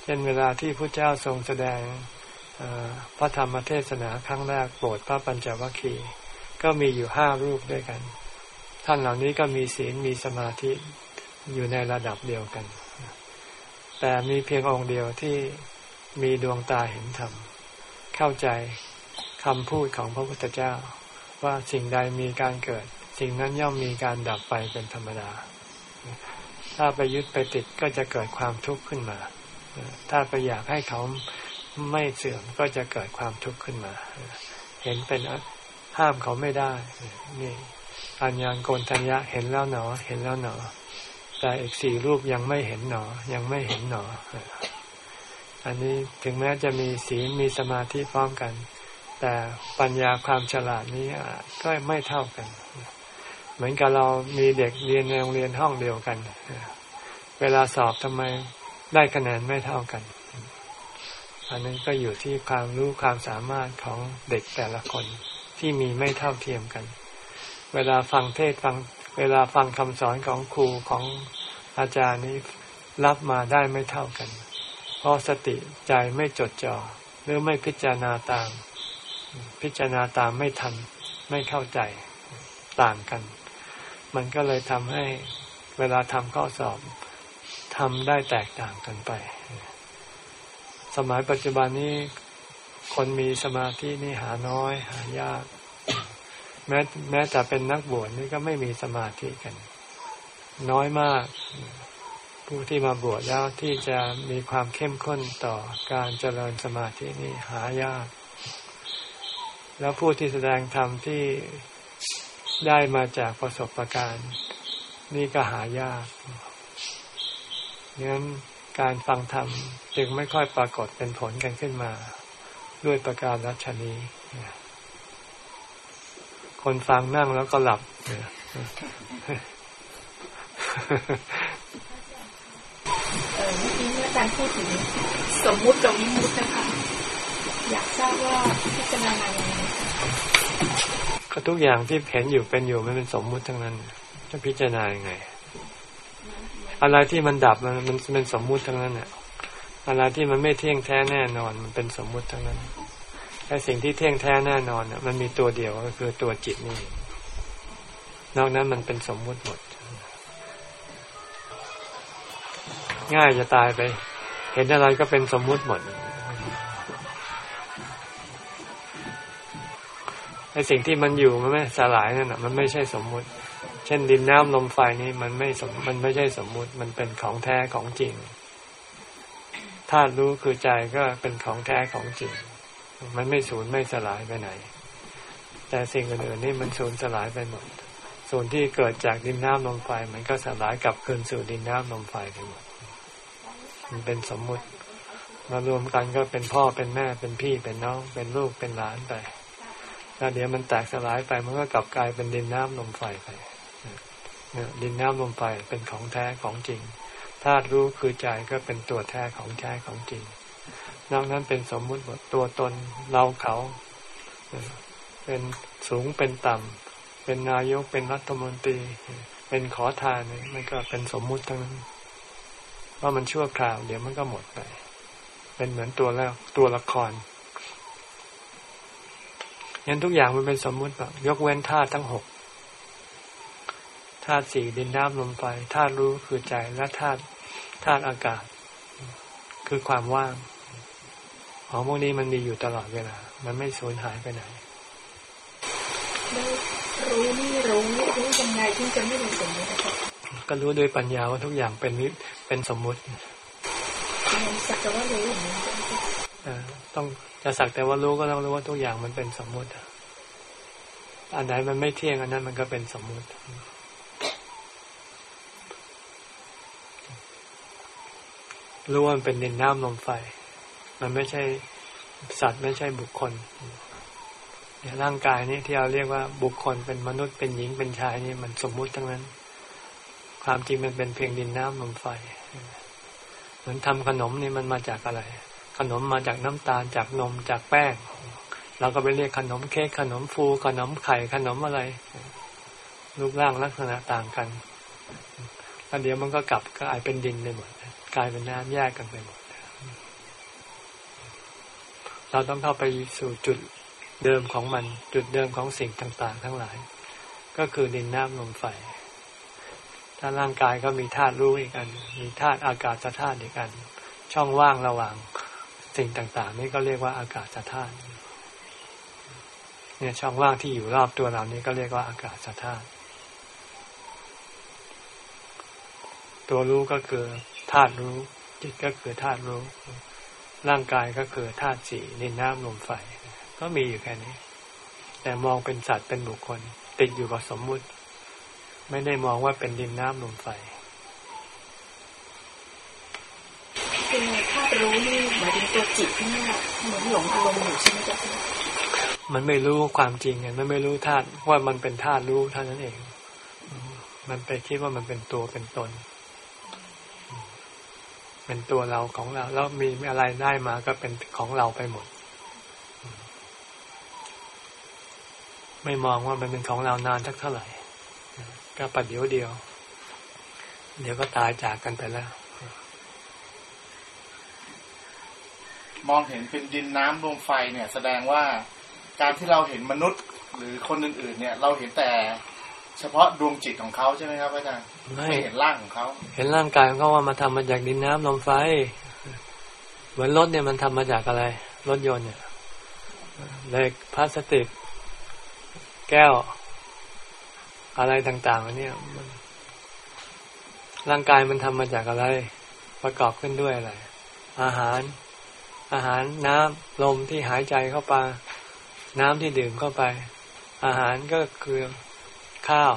เช่นเวลาที่พระเจ้าทรงแสดงพระธรรมเทศนาครั้งแรกโปรดพระปัญจวัคคีย์ก็มีอยู่ห้ารูปด้วยกัน ท่านเหล่านี้ก็มีศีลมีสมาธิอยู่ในระดับเดียวกัน แต่มีเพียงองค์เดียวที่ มีดวงตาเห็นธรรม เข้าใจคำพูดของพระพุทธเจ้า ว่าสิ่งใดมีการเกิด สิ่งนั้นย่อมมีการดับไปเป็นธรรมดา ถ้าไปยึดไปติดก็จะเกิดความทุกข์ขึ้นมา ถ้าไปอยากให้เขาไม่เสื่อมก็จะเกิดความทุกข์ขึ้นมา เห็นเป็นห้ามเขาไม่ได้ นี่อัญญาโกนทัญญะเห็นแล้วหนอ เห็นแล้วหนอ แต่อีกสี่รูปยังไม่เห็นหนอ ยังไม่เห็นหนอ อันนี้ถึงแม้จะมีศีลมีสมาธิพร้อมกัน แต่ปัญญาความฉลาดนี้ก็ไม่เท่ากัน เหมือนกับเรามีเด็กเรียนในโรงเรียนห้องเดียวกัน เวลาสอบทำไมได้คะแนนไม่เท่ากัน อันนั้นก็อยู่ที่ความรู้ความสามารถของเด็กแต่ละคนที่มีไม่เท่าเทียมกัน เวลาฟังเทศฟังเวลาฟังคำสอนของครูของอาจารย์นี้รับมาได้ไม่เท่ากัน เพราะสติใจไม่จดจอ่อหรือไม่พิจารณาตาม พิจารณาตามไม่ทันไม่เข้าใจต่างกัน มันก็เลยทำให้เวลาทำข้อสอบทำได้แตกต่างกันไป สมัยปัจจุบันนี้คนมีสมาธินี่หาน้อย หายาก แม้แม้แต่เป็นนักบวชนี่ก็ไม่มีสมาธิกัน น้อยมาก ผู้ที่มาบวชแล้วที่จะมีความเข้มข้นต่อการเจริญสมาธินี่หายาก แล้วผู้ที่แสดงธรรมที่ได้มาจากประสบการณ์ นี่ก็หายากงั้นการฟังธรรมจึงไม่ค่อยปรากฏเป็นผลกันขึ้นมา ด้วยประการรัชนีคนฟังนั่งแล้วก็หลับเออเมื่อกี้อา จารย์พูดถึงสมมุติกับวิมุตินะคะ อยากทราบว่าพิจารณาอย่างไรก็ทุกอย่างที่เห็นอยู่เป็นอยู่มันเป็นสมมุติทั้งนั้น จะพิจารณาอย่างไง อะไรที่มันดับมันมันเป็นสมมุติทั้งนั้นเนี่ยอะไรที่มันไม่เที่ยงแท้แน่นอน มันเป็นสมมุติทั้งนั้นไอ้สิ่งที่เที่ยงแท้แน่นอนเนี่ยมันมีตัวเดียวก็คือตัวจิตนี่ นอกนั้นมันเป็นสมมุติหมด ง่ายจะตายไป ห็นอะไรก็เป็นสมมุติหมดไอ้สิ่งที่มันอยู่มันไม่สลายนั่นแหะมันไม่ใช่สมมุติ เช่นดินน้ำลมไฟนี้มันไม่สมมันไม่ใช่สมมุติ มันเป็นของแท้ของจริงธาตุรู้คือใจก็เป็นของแท้ของจริง มันไม่สูญไม่สลายไปไหน แต่สิ่งอื่นๆนี่มันสูญสลายไปหมด ส่วนที่เกิดจากดินน้ำลมไฟมันก็สลายกลับคืนสู่ดินน้ำลมไฟไปหมด มันเป็นสมมุติ มารวมกันก็เป็นพ่อเป็นแม่เป็นพี่เป็นน้องเป็นลูกเป็นหลานไปแล้วเดี๋ยวมันแตกสลายไปมันก็กลับกลายเป็นดินน้ำลมไฟไปดินน้ำลมไฟเป็นของแท้ของจริงธาตุรู้คือใจก็เป็นตัวแท้ของแท้ของจริงนอกนั้นเป็นสมมุติหมดตัวตนเราเขาเป็นสูงเป็นต่ำ เป็นนายกเป็นรัฐมนตรี เป็นขอทานมันก็เป็นสมมุติทั้งนั้น ว่ามันชั่วคราว เดี๋ยวมันก็หมดไป เป็นเหมือนตัวแล้วตัวละครยันทุกอย่างมันเป็นสมมุติแบบยกเว้นธาตุทั้งหกธาตุสี่ดินน้ำลมไฟธาตุรู้คือใจและธาตุธาตุอากาศ คือความว่างของพวกนี้มันมีอยู่ตลอดเวลา มันไม่สูญหายไปไหนรู้นี่รู้รู้ยังไงที่จะไม่เป็นสมมติก็รู้โดยปัญญาว่าทุกอย่างเป็นนิ เป็นสมมุติสักแต่ว่ารู้อย่างนี้ต้องจะสักแต่ว่ารู้ก็ต้องรู้ว่าทุกอย่างมันเป็นสมมุติอันไหนมันไม่เที่ยงอันนั้นมันก็เป็นสมมุติรู้ว่ามันเป็นดินน้ำลมไฟ มันไม่ใช่สัตว์ไม่ใช่บุคคลเนี่ยร่างกายนี่ที่เราเรียกว่าบุคคลเป็นมนุษย์เป็นหญิงเป็นชายนี่มันสมมุติทั้งนั้น ความจริงมันเป็นเพียงดินน้ำลมไฟเห มือนทำขนมนี่มันมาจากอะไร ขนมมาจากน้ำตาลจากนมจากแป้ง เราก็ไปเรียกขนมเค้กขนมฟูขนมไข่ขนมอะไรรูปร่างลักษณะต่างกันแล้วเดี๋ยวมันก็กลับกลายเป็นดินไปหมดกลายเป็นน้ำแยกกันไปหมด เราต้องเข้าไปสู่จุดเดิมของมัน จุดเดิมของสิ่งต่าง ๆ ทั้งหลาย ก็คือดินน้ำลมไฟ ถ้าร่างกายก็มีธาตุรู้อีกอัน มีธาตุอากาศธาตุอีกอัน ช่องว่างระหว่างสิ่งต่างๆ นี่ก็เรียกว่าอากาศธาตุเนี่ยช่องว่างที่อยู่รอบตัวเรานี้ก็เรียกว่าอากาศธาตุตัวรู้ก็คือธาตุรู้ จิตก็คือธาตุรู้ ร่างกายก็คือธาตุสี่ดินน้ำลมไฟ ก็มีอยู่แค่นี้ แต่มองเป็นสัตว์เป็นบุคคล ติดอยู่กับสมมุติ ไม่ได้มองว่าเป็นดินน้ำลมไฟคือธาตุรู้นี่หมายถึงตัวจิตนี่เหมือนหลงอารมณ์อยู่ใช่ไหมจ๊ะมันไม่รู้ความจริงไงมันไม่รู้ธาตุว่ามันเป็นธาตุรู้เท่านั้นเอง มันไปคิดว่ามันเป็นตัวเป็นตน เป็นตัวเราของเรา แล้วมีอะไรได้มาก็เป็นของเราไปหมด ไม่มองว่ามันเป็นของเรานานสักเท่าไหร่ ก็ประเดี๋ยวเดียว เดี๋ยวก็ตายจากกันไปแล้ว มองเห็นเป็นดินน้ำลมไฟเนี่ย แสดงว่าการที่เราเห็นมนุษย์หรือคนอื่นๆ เนี่ย เราเห็นแต่เฉพาะดวงจิตของเขาใช่ไหมครับอาจารย์ไม่เห็นร่างของเขา เห็นร่างกายของเขาว่ามาทำมาจากดินน้ำลมไฟ เหมือนรถเนี่ยมันทำมาจากอะไร รถยนต์เนี่ยเหล็กพลาสติก แก้ว อะไรต่างๆอันนี้มันร่างกายมันทำมาจากอะไร ประกอบขึ้นด้วยอะไร อาหาร อาหารน้ำลมที่หายใจเข้าไป น้ำที่ดื่มเข้าไป อาหารก็คือข้าว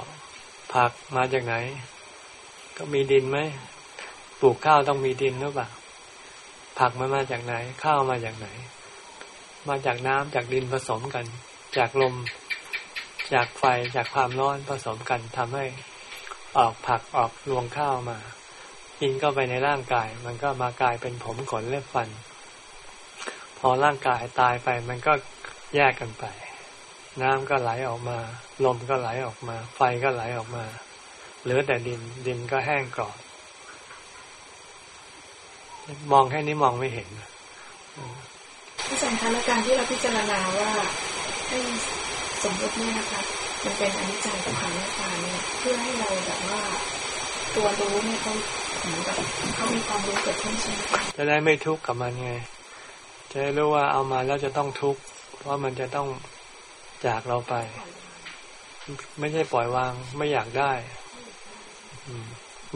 ผักมาจากไหน ก็มีดินไหมปลูกข้าวต้องมีดินหรือเปล่าผักมันมาจากไหน ข้าวมาจากไหน มาจากน้ำจากดินผสมกัน จากลม จากไฟจากความร้อนผสมกันทำให้ออกผักออกรวงข้าวมา กินก็ไปในร่างกาย มันก็มากลายเป็นผมขนเล็บฟัน พอร่างกายตายไปมันก็แยกกันไป น้ำก็ไหลออกมา ลมก็ไหลออกมา ไฟก็ไหลออกมา เหลือแต่ดินดินก็แห้งกรอบมองแค่นี้มองไม่เห็นที่สำคัญและการที่เราพิจารณาว่าให้ สมมติเนี่ยนะคะ มันเป็นอนิจจังกับขันธ์ไม่ตาเนี่ยเพื่อให้เราแบบว่าตัวรู้เนี่ยเขาเหมือนกับเขามีความรู้เกิดขึ้นใช่ไหมจะได้ไม่ทุกข์กับมันไง จะได้รู้ว่าเอามาแล้วจะต้องทุกข์เพราะมันจะต้องจากเราไป ไม่ใช่ปล่อยวางไม่อยากได้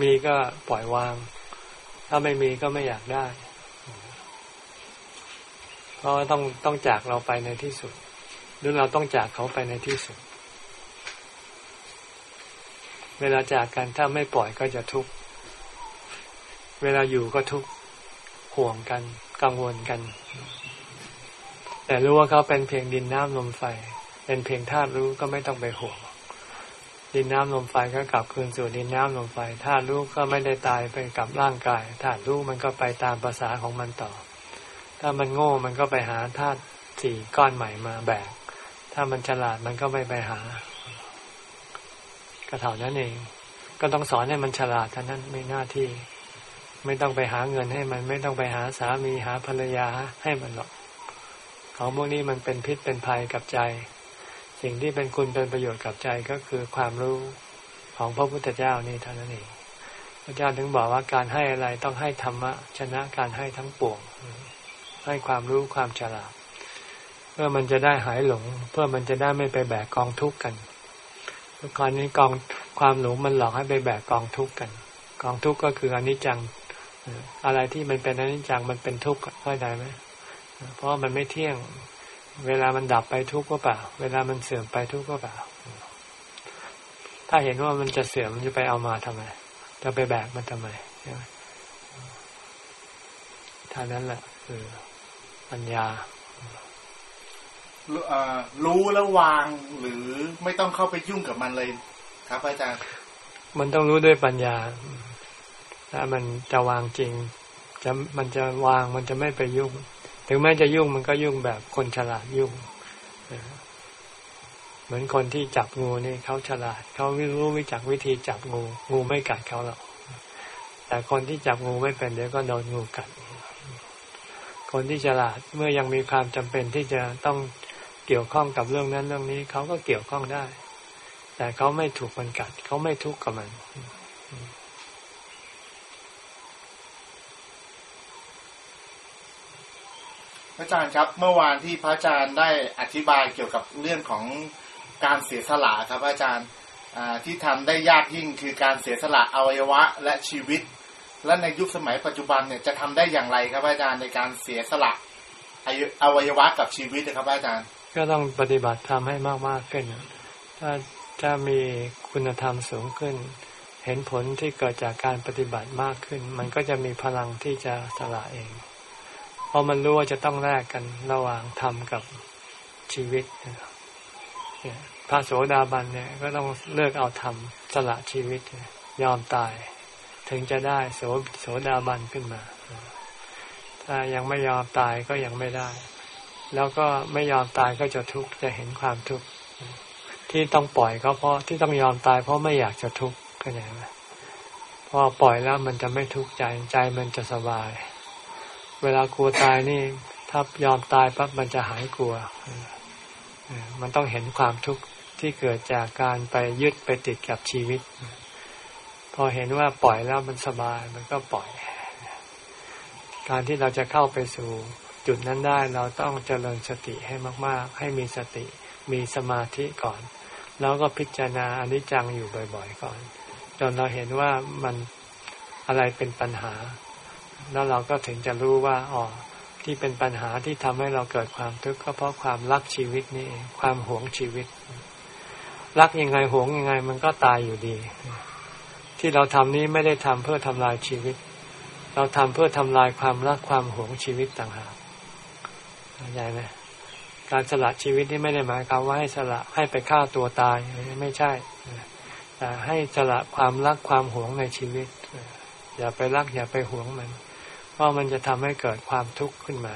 มีก็ปล่อยวาง ถ้าไม่มีก็ไม่อยากได้ เพราะต้องต้องจากเราไปในที่สุด รือเราต้องจากเขาไปในที่สุด เวลาจากกันถ้าไม่ปล่อยก็จะทุกข์ เวลาอยู่ก็ทุกข์ ห่วงกัน กังวลกัน แต่รู้ว่าเขาเป็นเพียงดินน้ำลมไฟ เป็นเพียงธาตุรู้ก็ไม่ต้องไปห่วง ดินน้ำลมไฟก็กลับคืนสู่ดินน้ำลมไฟ ธาตุรู้ก็ไม่ได้ตายไปกับร่างกาย ธาตุรู้มันก็ไปตามภาษาของมันต่อ ถ้ามันโง่มันก็ไปหาธาตุสี่ก้อนใหม่มาแบก ถ้ามันฉลาดมันก็ไม่ไปหาก็เท่านั้นเอง ก็ต้องสอนให้มันฉลาดเท่านั้นไม่หน้าที่ ไม่ต้องไปหาเงินให้มัน ไม่ต้องไปหาสามีหาภรรยาให้มันหรอกของพวกนี้มันเป็นพิษเป็นภัยกับใจ สิ่งที่เป็นคุณเป็นประโยชน์กับใจก็คือความรู้ของพระพุทธเจ้านี่เท่านั้นเองพระเจ้าถึงบอกว่าการให้อะไรต้องให้ธรรมะชนะการให้ทั้งปวงให้ความรู้ความฉลาด เพื่อมันจะได้หายหลง เพื่อมันจะได้ไม่ไปแบกกองทุกข์กันตอนนี้กองความหลงมันหลอกให้ไปแบกกองทุกข์กัน กองทุกข์ก็คืออนิจจังอะไรที่มันเป็นอนิจจังมันเป็นทุกข์เข้าใจไหมเพราะมันไม่เที่ยง เวลามันดับไปทุกข์ก็เปล่า เวลามันเสื่อมไปทุกข์ก็เปล่า ถ้าเห็นว่ามันจะเสื่อมมันจะไปเอามาทำไม จะไปแบกมันทำไมใช่ไมท่านั้นแหละคือปัญญา รู้แล้ววางหรือไม่ต้องเข้าไปยุ่งกับมันเลย ครับอาจารย์ มันต้องรู้ด้วยปัญญา ถ้ามันจะวางจริง จะมันจะวางมันจะไม่ไปยุ่ง ถึงแม้จะยุ่งมันก็ยุ่งแบบคนฉลาดยุ่งเหมือนคนที่จับงูนี่เขาฉลาดเขาไม่รู้วิจักวิธีจับงู งูไม่กัดเขาหรอกแต่คนที่จับงูไม่เป็นเดี๋ยวก็โดนงูกัดคนที่ฉลาดเมื่อยังมีความจำเป็นที่จะต้อง เกี่ยวข้องกับเรื่องนั้นเรื่องนี้เขาก็เกี่ยวข้องได้ แต่เขาไม่ถูกมันกัด เขาไม่ทุกข์กับมัน พระอาจารย์ครับ เมื่อวานที่พระอาจารย์ได้อธิบายเกี่ยวกับเรื่องของการเสียสละครับพระอาจารย์ที่ทำได้ยากยิ่งคือการเสียสละอวัยวะและชีวิต และในยุคสมัยปัจจุบันเนี่ยจะทำได้อย่างไรครับอาจารย์ในการเสียสละอวัยวะกับชีวิตนะครับอาจารย์ ก็ต้องปฏิบัติทำให้มากมากขึ้น ถ้าจะมีคุณธรรมสูงขึ้น เห็นผลที่เกิดจากการปฏิบัติมากขึ้น มันก็จะมีพลังที่จะสละเอง เพราะมันรู้ว่าจะต้องแลกกันระหว่างธรรมกับชีวิตพระโสดาบันเนี่ยก็ต้องเลือกเอาธรรมสละชีวิต ยอมตาย ถึงจะได้โสโสดาบันขึ้นมา ถ้ายังไม่ยอมตายก็ยังไม่ได้ แล้วก็ไม่ยอมตายก็จะทุกข์จะเห็นความทุกข์ที่ต้องปล่อยก็เพราะที่ต้องยอมตายเพราะไม่อยากจะทุกข์ก็อย่างนี้พอปล่อยแล้วมันจะไม่ทุกข์ใจใจมันจะสบาย เวลากลัวตายนี่ ถ้ายอมตายปั๊บมันจะหายกลัวมันต้องเห็นความทุกข์ที่เกิดจากการไปยึดไปติดกับชีวิต พอเห็นว่าปล่อยแล้วมันสบายมันก็ปล่อย การที่เราจะเข้าไปสู่ จุดนั้นได้เราต้องเจริญสติให้มาก ๆ ให้มีสติ มีสมาธิก่อน แล้วก็พิจารณาอนิจจังอยู่บ่อย ๆ ก่อน จนเราเห็นว่ามันอะไรเป็นปัญหา แล้วเราก็ถึงจะรู้ว่าอ๋อที่เป็นปัญหาที่ทำให้เราเกิดความทุกข์ก็เพราะความรักชีวิตนี่ความหวงชีวิต รักยังไงหวงยังไงมันก็ตายอยู่ดี ที่เราทำนี้ไม่ได้ทำเพื่อทำลายชีวิต เราทำเพื่อทำลายความรักความหวงชีวิตต่างหาก เข้าใจไหมการสละชีวิตนี่ไม่ได้หมายความว่าให้สละให้ไปฆ่าตัวตายไม่ใช่แต่ให้สละความรักความหวงในชีวิต อย่าไปรักอย่าไปหวงมัน เพราะมันจะทำให้เกิดความทุกข์ขึ้นมา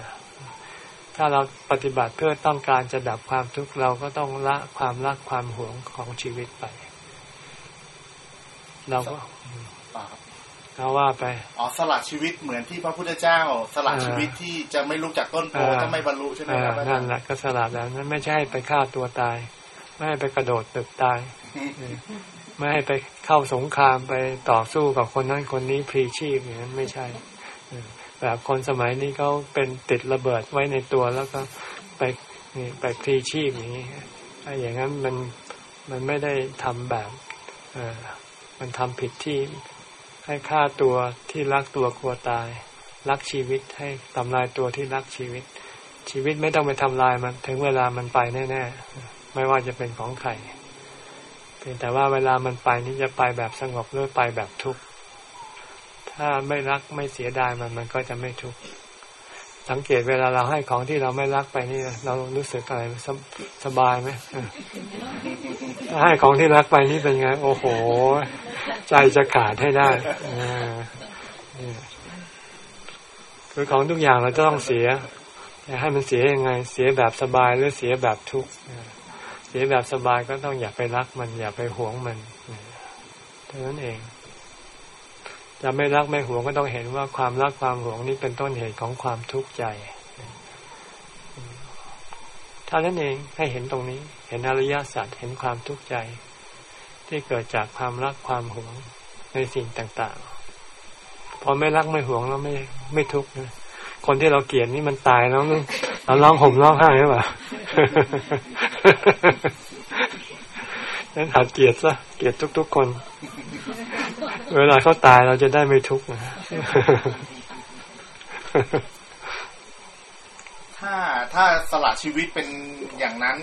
ถ้าเราปฏิบัติเพื่อต้องการจะดับความทุกข์เราก็ต้องละความรักความหวงของชีวิตไป เราก็ เอาว่าไปอ๋อสละชีวิตเหมือนที่พระพุทธเจ้า สละชีวิตที่จะไม่ลุกจากต้นโพถ้าไม่บรรลุใช่ไหมครับนั่นแหละก็สละแล้วนั้นไม่ใช่ไปฆ่าตัวตาย ไม่ให้ไปกระโดดตึกตาย ไม่ให้ไปเข้าสงครามไปต่อสู้กับคนนั้นคนนี้พรีชีพอย่างนั้นไม่ใช่แบบคนสมัยนี้เขาเป็นติดระเบิดไว้ในตัวแล้วก็ไปนี่ไปพลีชีพอย่างนี้ถ้าอย่างนั้นมันมันไม่ได้ทำแบบเออมันทำผิดที่ ให้ฆ่าตัวที่รักตัวกลัวตาย รักชีวิตให้ทำลายตัวที่รักชีวิต ชีวิตไม่ต้องไปทำลายมัน ถึงเวลามันไปแน่ๆไม่ว่าจะเป็นของใครเพียงแต่ว่าเวลามันไปนี่จะไปแบบสงบหรือไปแบบทุกข์ถ้าไม่รักไม่เสียดายมันมันก็จะไม่ทุกข์ สังเกตเวลาเราให้ของที่เราไม่รักไปนี่เรารู้สึกอะไรสสบายไหมให้ของที่รักไปนี่เป็นไง โอ้โห ใจจะขาดให้ได้คือของทุกอย่างเราจะต้องเสียให้มันเสียยังไง เสียแบบสบายหรือเสียแบบทุกข์เสียแบบสบายก็ต้องอย่าไปรักมัน อย่าไปหวงมันเท่านั้นเอง จะไม่รักไม่หวงก็ต้องเห็นว่าความรักความหวงนี้เป็นต้นเหตุของความทุกข์ใจท่านั้นเองให้เห็นตรงนี้ เห็นอริยสัจเห็นความทุกข์ใจ ที่เกิดจากความรักความหวงในสิ่งต่างๆ พอไม่รักไม่หวงแล้วไม่ไม่ทุกข์นะคนที่เราเกลียดนี่มันตายแล้วเราร้องห่มร้องไห้หรือเปล่านั้นหัดเกลียดซะเกลียดทุกๆคน เวลาเขาตายเราจะได้ไม่ทุกข์นะถ้าถ้าสละชีวิตเป็นอย่างนั้น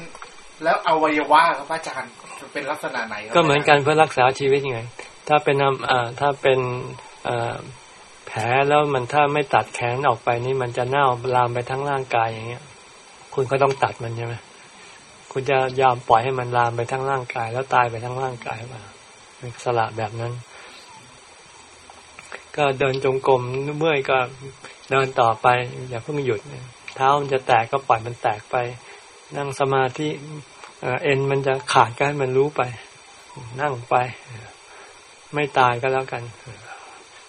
แล้วอวัยวะครับอาจารย์เป็นลักษณะไหนก็เหมือนกันเพื่อรักษาชีวิตยังไง ถ้าเป็นอ่าถ้าเป็นอ่าแผลแล้วมันถ้าไม่ตัดแขนออกไปนี่มันจะเน่าลามไปทั้งร่างกายอย่างเงี้ย คุณก็ต้องตัดมันใช่ไหมคุณจะยอมปล่อยให้มันลามไปทั้งร่างกาย แล้วตายไปทั้งร่างกายป่ะสละแบบนั้น ก็เดินจงกรมเมื่อยก็เดินต่อไป อย่าเพิ่งหยุด เท้ามันจะแตกก็ปล่อยมันแตกไป นั่งสมาธิเอ็นมันจะขาดก็ให้มันรู้ไป นั่งไป ไม่ตายก็แล้วกัน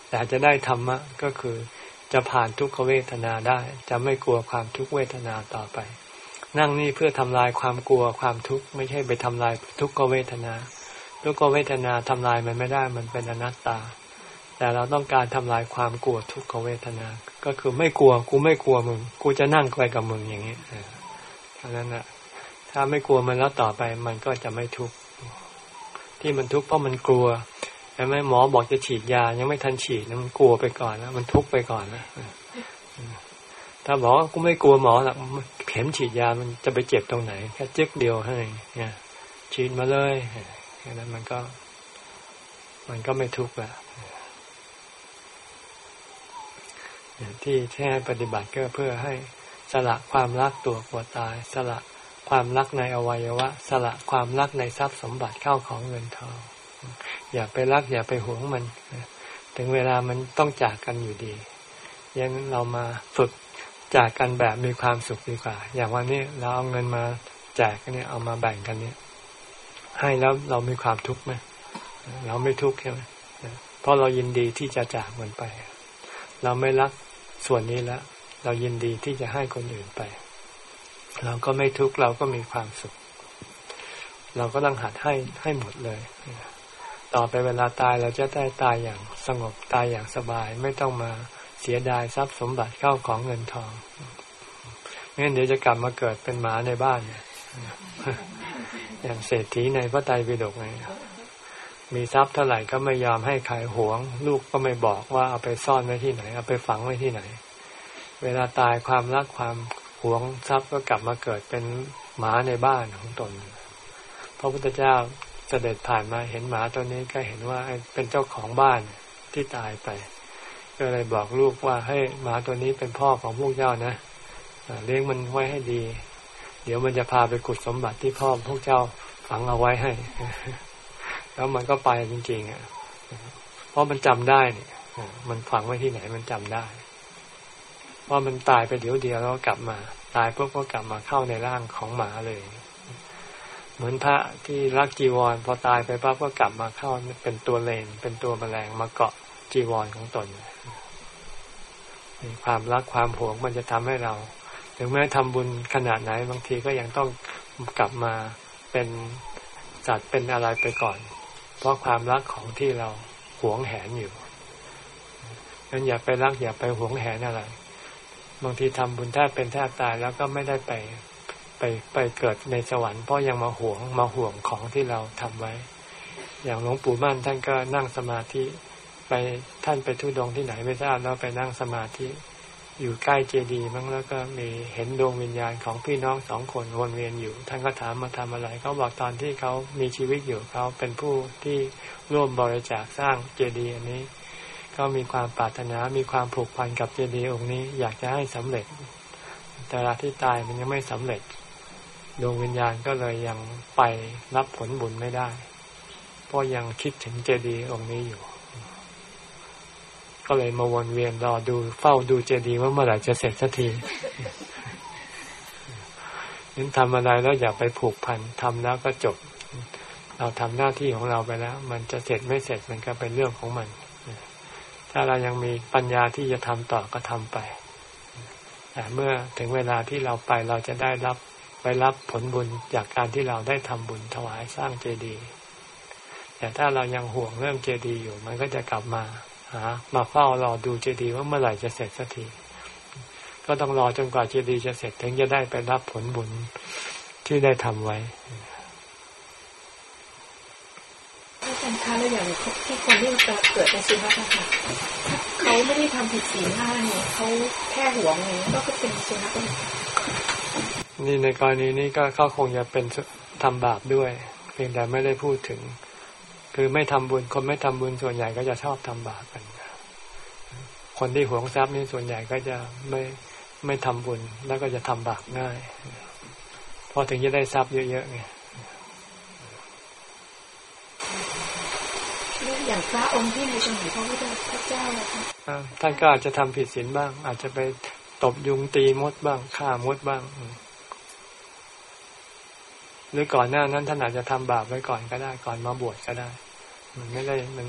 แต่จะได้ธรรมะก็คือจะผ่านทุกขเวทนาได้ จะไม่กลัวความทุกขเวทนาต่อไป นั่งนี่เพื่อทำลายความกลัวความทุกข์ไม่ใช่ไปทำลายทุกขเวทนา ทุกขเวทนาทำลายมันไม่ได้มันเป็นอนัตตา แต่เราต้องการทำลายความกลัวทุกขเวทนา ก็คือไม่กลัวกูไม่กลัวมึง กูจะนั่งไปกับมึงอย่างนี้เพราะนั้นนะถ้าไม่กลัวมันแล้วต่อไปมันก็จะไม่ทุกข์ที่มันทุกข์เพราะมันกลัวช่ไหมหมอบอกจะฉีดยา ยังไม่ทันฉีดนะมันกลัวไปก่อนแล้วมันทุกข์ไปก่อนนะถ้าบอกว่ากูไม่กลัวหมอหรอกเข็มฉีดยามันจะไปเจ็บตรงไหนแค่เจึ๊กเดียวให้เนี่ยฉีดมาเลยแค่นั้นมันก็ มันก็ไม่ทุกข์ละ ที่แท้ปฏิบัติก็เพื่อให้สละความรักตัวกลัวตาย สละความรักในอวัยวะ สละความรักในทรัพย์สมบัติเข้าของเงินทอง อย่าไปรักอย่าไปหวงมัน ถึงเวลามันต้องจากกันอยู่ดียังเรามาฝึกจากกันแบบมีความสุขดีกว่า อย่างวันนี้เราเอาเงินมาแจกกันเนี่ยเอามาแบ่งกันเนี่ย ให้แล้วเรามีความทุกข์ไหมเราไม่ทุกข์ใช่ไหมเพราะเรายินดีที่จะจากมันไป เราไม่รัก ส่วนนี้แล้วเรายินดีที่จะให้คนอื่นไป เราก็ไม่ทุกข์เราก็มีความสุข เราก็ต้องหัดให้ให้หมดเลย ต่อไปเวลาตายเราจะได้ตายอย่างสงบตายอย่างสบาย ไม่ต้องมาเสียดายทรัพย์สมบัติเข้าของเงินทองงั้นเดี๋ยวจะกลับมาเกิดเป็นหมาในบ้านเนี่ยอย่างเศรษฐีในพระไตรปิฎกไง มีทรัพย์เท่าไหร่ก็ไม่ยอมให้ใครหวง ลูกก็ไม่บอกว่าเอาไปซ่อนไว้ที่ไหน เอาไปฝังไว้ที่ไหน เวลาตายความรักความหวงทรัพย์ก็กลับมาเกิดเป็นหมาในบ้านของตน พระพุทธเจ้าเสด็จผ่านมาเห็นหมาตัวนี้ก็เห็นว่าเป็นเจ้าของบ้านที่ตายไป ก็เลยบอกลูกว่าให้หมาตัวนี้เป็นพ่อของพวกเจ้านะเลี้ยงมันไว้ให้ดี เดี๋ยวมันจะพาไปขุดสมบัติที่พ่อพวกเจ้าฝังเอาไว้ให้ แล้วมันก็ไปจริงๆอะเพราะมันจำได้เนี่ยมันฝังไว้ที่ไหนมันจำได้เพราะมันตายไปเดี๋ยวเดียวแล้วกลับมา ตายปุ๊บก็กลับมาเข้าในร่างของหมาเลย เหมือนพระที่รักจีวร พอตายไปปั๊บก็กลับมาเข้าเป็นตัวเลน เป็นตัวแมลงมาเกาะจีวรของตนความรักความหวงมันจะทำให้เรา ถึงแม้ทำบุญขนาดไหน บางทีก็ยังต้องกลับมาเป็นสัตว์เป็นอะไรไปก่อน เพราะความรักของที่เราหวงแหนอยู่งั้นอย่าไปรักอย่าไปหวงแหนอะไร บางทีทำบุญแทบเป็นแทบตายแล้วก็ไม่ได้ไปไปไปเกิดในสวรรค์เพราะยังมาหวงมาห่วงของที่เราทำไว้ อย่างหลวงปู่มั่นท่านก็นั่งสมาธิ ไปท่านไปทุดงที่ไหนไม่ทราบแล้วไปนั่งสมาธิ อยู่ใกล้เจดีย์มั้งแล้วก็มีเห็นดวงวิญญาณของพี่น้องสองคนวนเวียนอยู่ ท่านก็ถามมาทำอะไรเขาบอกตอนที่เขามีชีวิตอยู่เขาเป็นผู้ที่ร่วมบริจาคสร้างเจดีย์อันนี้ก็มีความปรารถนามีความผูกพันกับเจดีย์องค์นี้ อยากจะให้สำเร็จ แต่ละที่ตายมันยังไม่สำเร็จ ดวงวิญญาณก็เลยยังไปรับผลบุญไม่ได้ เพราะยังคิดถึงเจดีย์องค์นี้อยู่ ก็เลยมาวนเวียนรอดูเฝ้าดูเจดีย์ว่าเมื่อไหร่จะเสร็จสักทีนั้นทำอะไรแล้วอย่าไปผูกพันทำแล้วก็จบ เราทำหน้าที่ของเราไปแล้ว มันจะเสร็จไม่เสร็จมันก็เป็นเรื่องของมัน ถ้าเรายังมีปัญญาที่จะทำต่อก็ทำไปแต่เมื่อถึงเวลาที่เราไปเราจะได้รับไปรับผลบุญจากการที่เราได้ทำบุญถวายสร้างเจดีย์แต่ถ้าเรายังห่วงเรื่องเจดีย์อยู่ มันก็จะกลับมา หามาเฝ้ารอดูเจดีย์ว่าเมื่อไหร่จะเสร็จสักทีก็ต้องรอจนกว่าเจดีย์จะเสร็จถึงจะได้ไปรับผลบุญที่ได้ทำไว้อาจารย์คะแล้วอย่างที่คนที่เกิดในสุนัขนะคะเขาไม่ได้ทำผิดศีลห้าเนี่ยเขาแค่หวงเองก็เป็นสุนัขนี่ในกรณีนี้ก็เขาคงจะเป็นทำบาปด้วย เพียงแต่ไม่ได้พูดถึง คือไม่ทำบุญคนไม่ทำบุญส่วนใหญ่ก็จะชอบทำบาปกัน คนที่หวงทรัพย์นี่ส่วนใหญ่ก็จะไม่ไม่ทำบุญแล้วก็จะทำบาปง่ายพอถึงจะได้ทรัพย์เยอะๆไงอย่างพระองค์ที่ในสมัยพระพุทธเจ้านะคะท่านก็อาจจะทำผิดศีลบ้าง อาจจะไปตบยุงตีมดบ้างฆ่ามดบ้างหรือก่อนหน้านั้นท่านอาจจะทำบาปไว้ก่อนก็ได้ ก่อนมาบวชก็ได้ มันไม่ได้มัน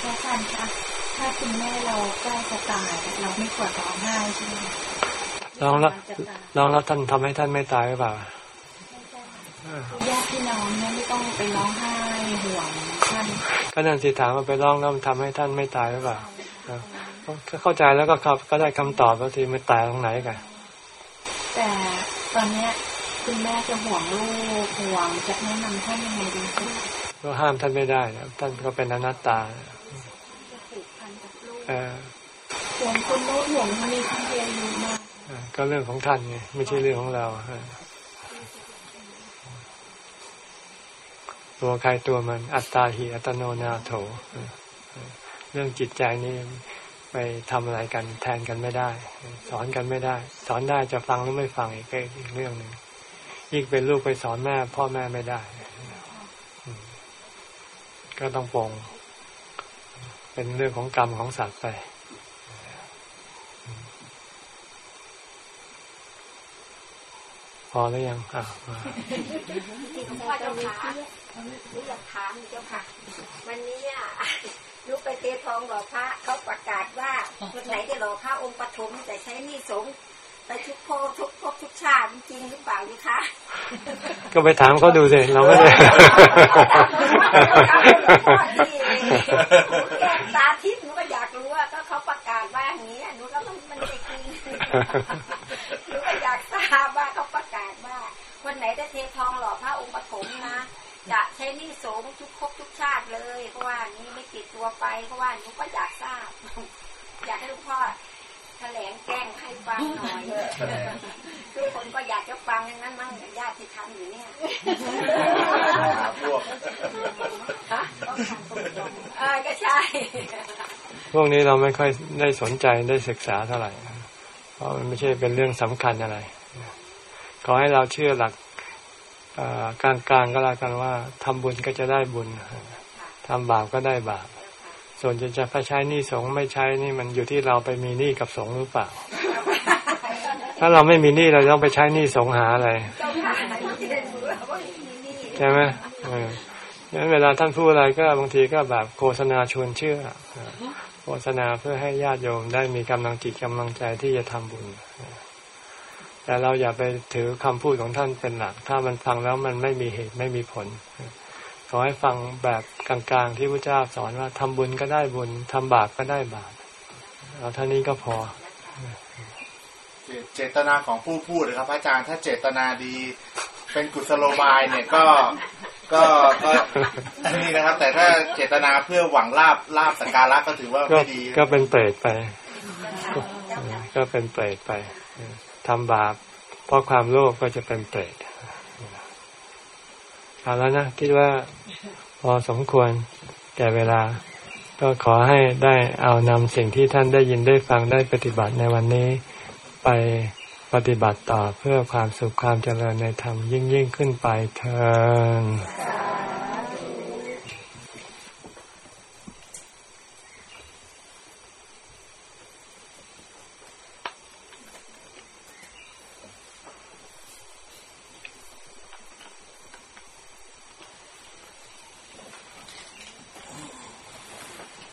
พระท่านคะถ้าคุณแม่เราใกล้จะตายเราไม่ควรร้องไห้ใช่ไหมลองแล้วลองแล้วท่านทำให้ท่านไม่ตายหรือเปล่าญาติพี่น้องเนี่ยไม่ต้องไปร้องไห้ห่วงท่านก็นั่นสิถามมาไปร้องแล้วทำให้ท่านไม่ตายหรือเปล่าเข้าใจแล้วก็ครับก็ได้คำตอบแล้วทีมันตายตรงไหนกัน แต่ตอนเนี้ยคุณแม่จะห่วงลูกห่วงจะแนะนำท่านยังไงดีก็ห้ามท่านไม่ได้นะท่านก็เป็นอนัตตาห่วงคนโน้ห่วงคนนี้ท่านเรียนรู้มากก็เรื่องของท่านไงไม่ใช่เรื่องของเราตัวใครตัวมันอัตตาหิอัตโนนาโถ เรื่องจิตใจนี่ ไปทำอะไรกันแทนกันไม่ได้ สอนกันไม่ได้ สอนได้จะฟังหรือไม่ฟังอีกอีกเรื่องหนึ่งยิ่งเป็นลูกไปสอนแม่ พ่อแม่ไม่ได้ ก็ต้องปองเป็นเรื่องของกรรมของสัตว์ไปพอแล้วยังอ่ามาพ่อเจ้าค่ะรู้อยากถามเจ้าค่ะ วันนี้อะ ลูกไปเททองหล่อพระเขาประกาศว่าคนไหนจะหล่อพระองค์ปฐมแต่ใช้นี่สงไปทุกโพทุกพบทุกชาติจริงหรือเปล่าคะก็ไปถามเขาดูสิเราไม่ได้แก้ตาทิพย์หนูก็อยากรู้ว่าก็เขาประกาศว่าอย่างนี้หนูก็ต้องมันจะจริงหนูก็อยากทราบว่าเขาประกาศว่า คนไหนจะเททองหล่อพระองค์ปฐมนะ จะใช้นี่สงทุกครบทุกชาติเลยเพราะว่านี้ไม่ติดตัวไปเพราะว่าหนูก็อยากทราบ อยากให้ลูกพ่อแถลงแก้งให้ฟังหน่อยทุกคนก็อยากจะฟังอย่างนั้นมั่งญาติทำอยู่เนี่ยเออก็ใช่ พวกนี้เราไม่ค่อยได้สนใจได้ศึกษาเท่าไหร่ เพราะมันไม่ใช่เป็นเรื่องสำคัญอะไร ขอให้เราเชื่อหลัก กลางๆก็แล้วกันว่าทำบุญก็จะได้บุญทำบาปก็ได้บาป ส่วนจะจะไปใช้นี่สงไม่ใช้นี่มันอยู่ที่เราไปมีหนี้กับสงหรือเปล่า ถ้าเราไม่มีหนี้เราต้องไปใช้หนี้สงหาอะไรใช่ไหมเอองั้นเวลาท่านพูดอะไรก็บางทีก็แบบโฆษณาชวนเชื่อโฆษณาเพื่อให้ญาติโยมได้มีกำลังจิตกำลังใจที่จะทำบุญ แต่เราอย่าไปถือคำพูดของท่านเป็นหลัก ถ้ามันฟังแล้วมันไม่มีเหตุไม่มีผล ขอให้ฟังแบบกลางๆที่พระเจ้าสอนว่าทำบุญก็ได้บุญทำบาปก็ได้บาปเอาเท่านี้ก็พอ เจตนาของผู้พูดนะครับ อาจารย์ถ้าเจตนาดีเป็นกุศโลบายเนี่ยก็ก็ก็อันนี้นะครับ แต่ถ้าเจตนาเพื่อหวังลาบลาบสักการะก็ถือว่าไม่ดี ก็เป็นเปรตไป ก็เป็นเปรตไป ทำบาป เพราะความโลภก็จะเป็นเปรตเอาแล้วนะ คิดว่าพอสมควรแก่เวลา ก็ขอให้ได้เอานำสิ่งที่ท่านได้ยินได้ฟังได้ปฏิบัติในวันนี้ ไปปฏิบัติต่อเพื่อความสุขความเจริญในธรรมยิ่งยิ่งขึ้นไปเถิด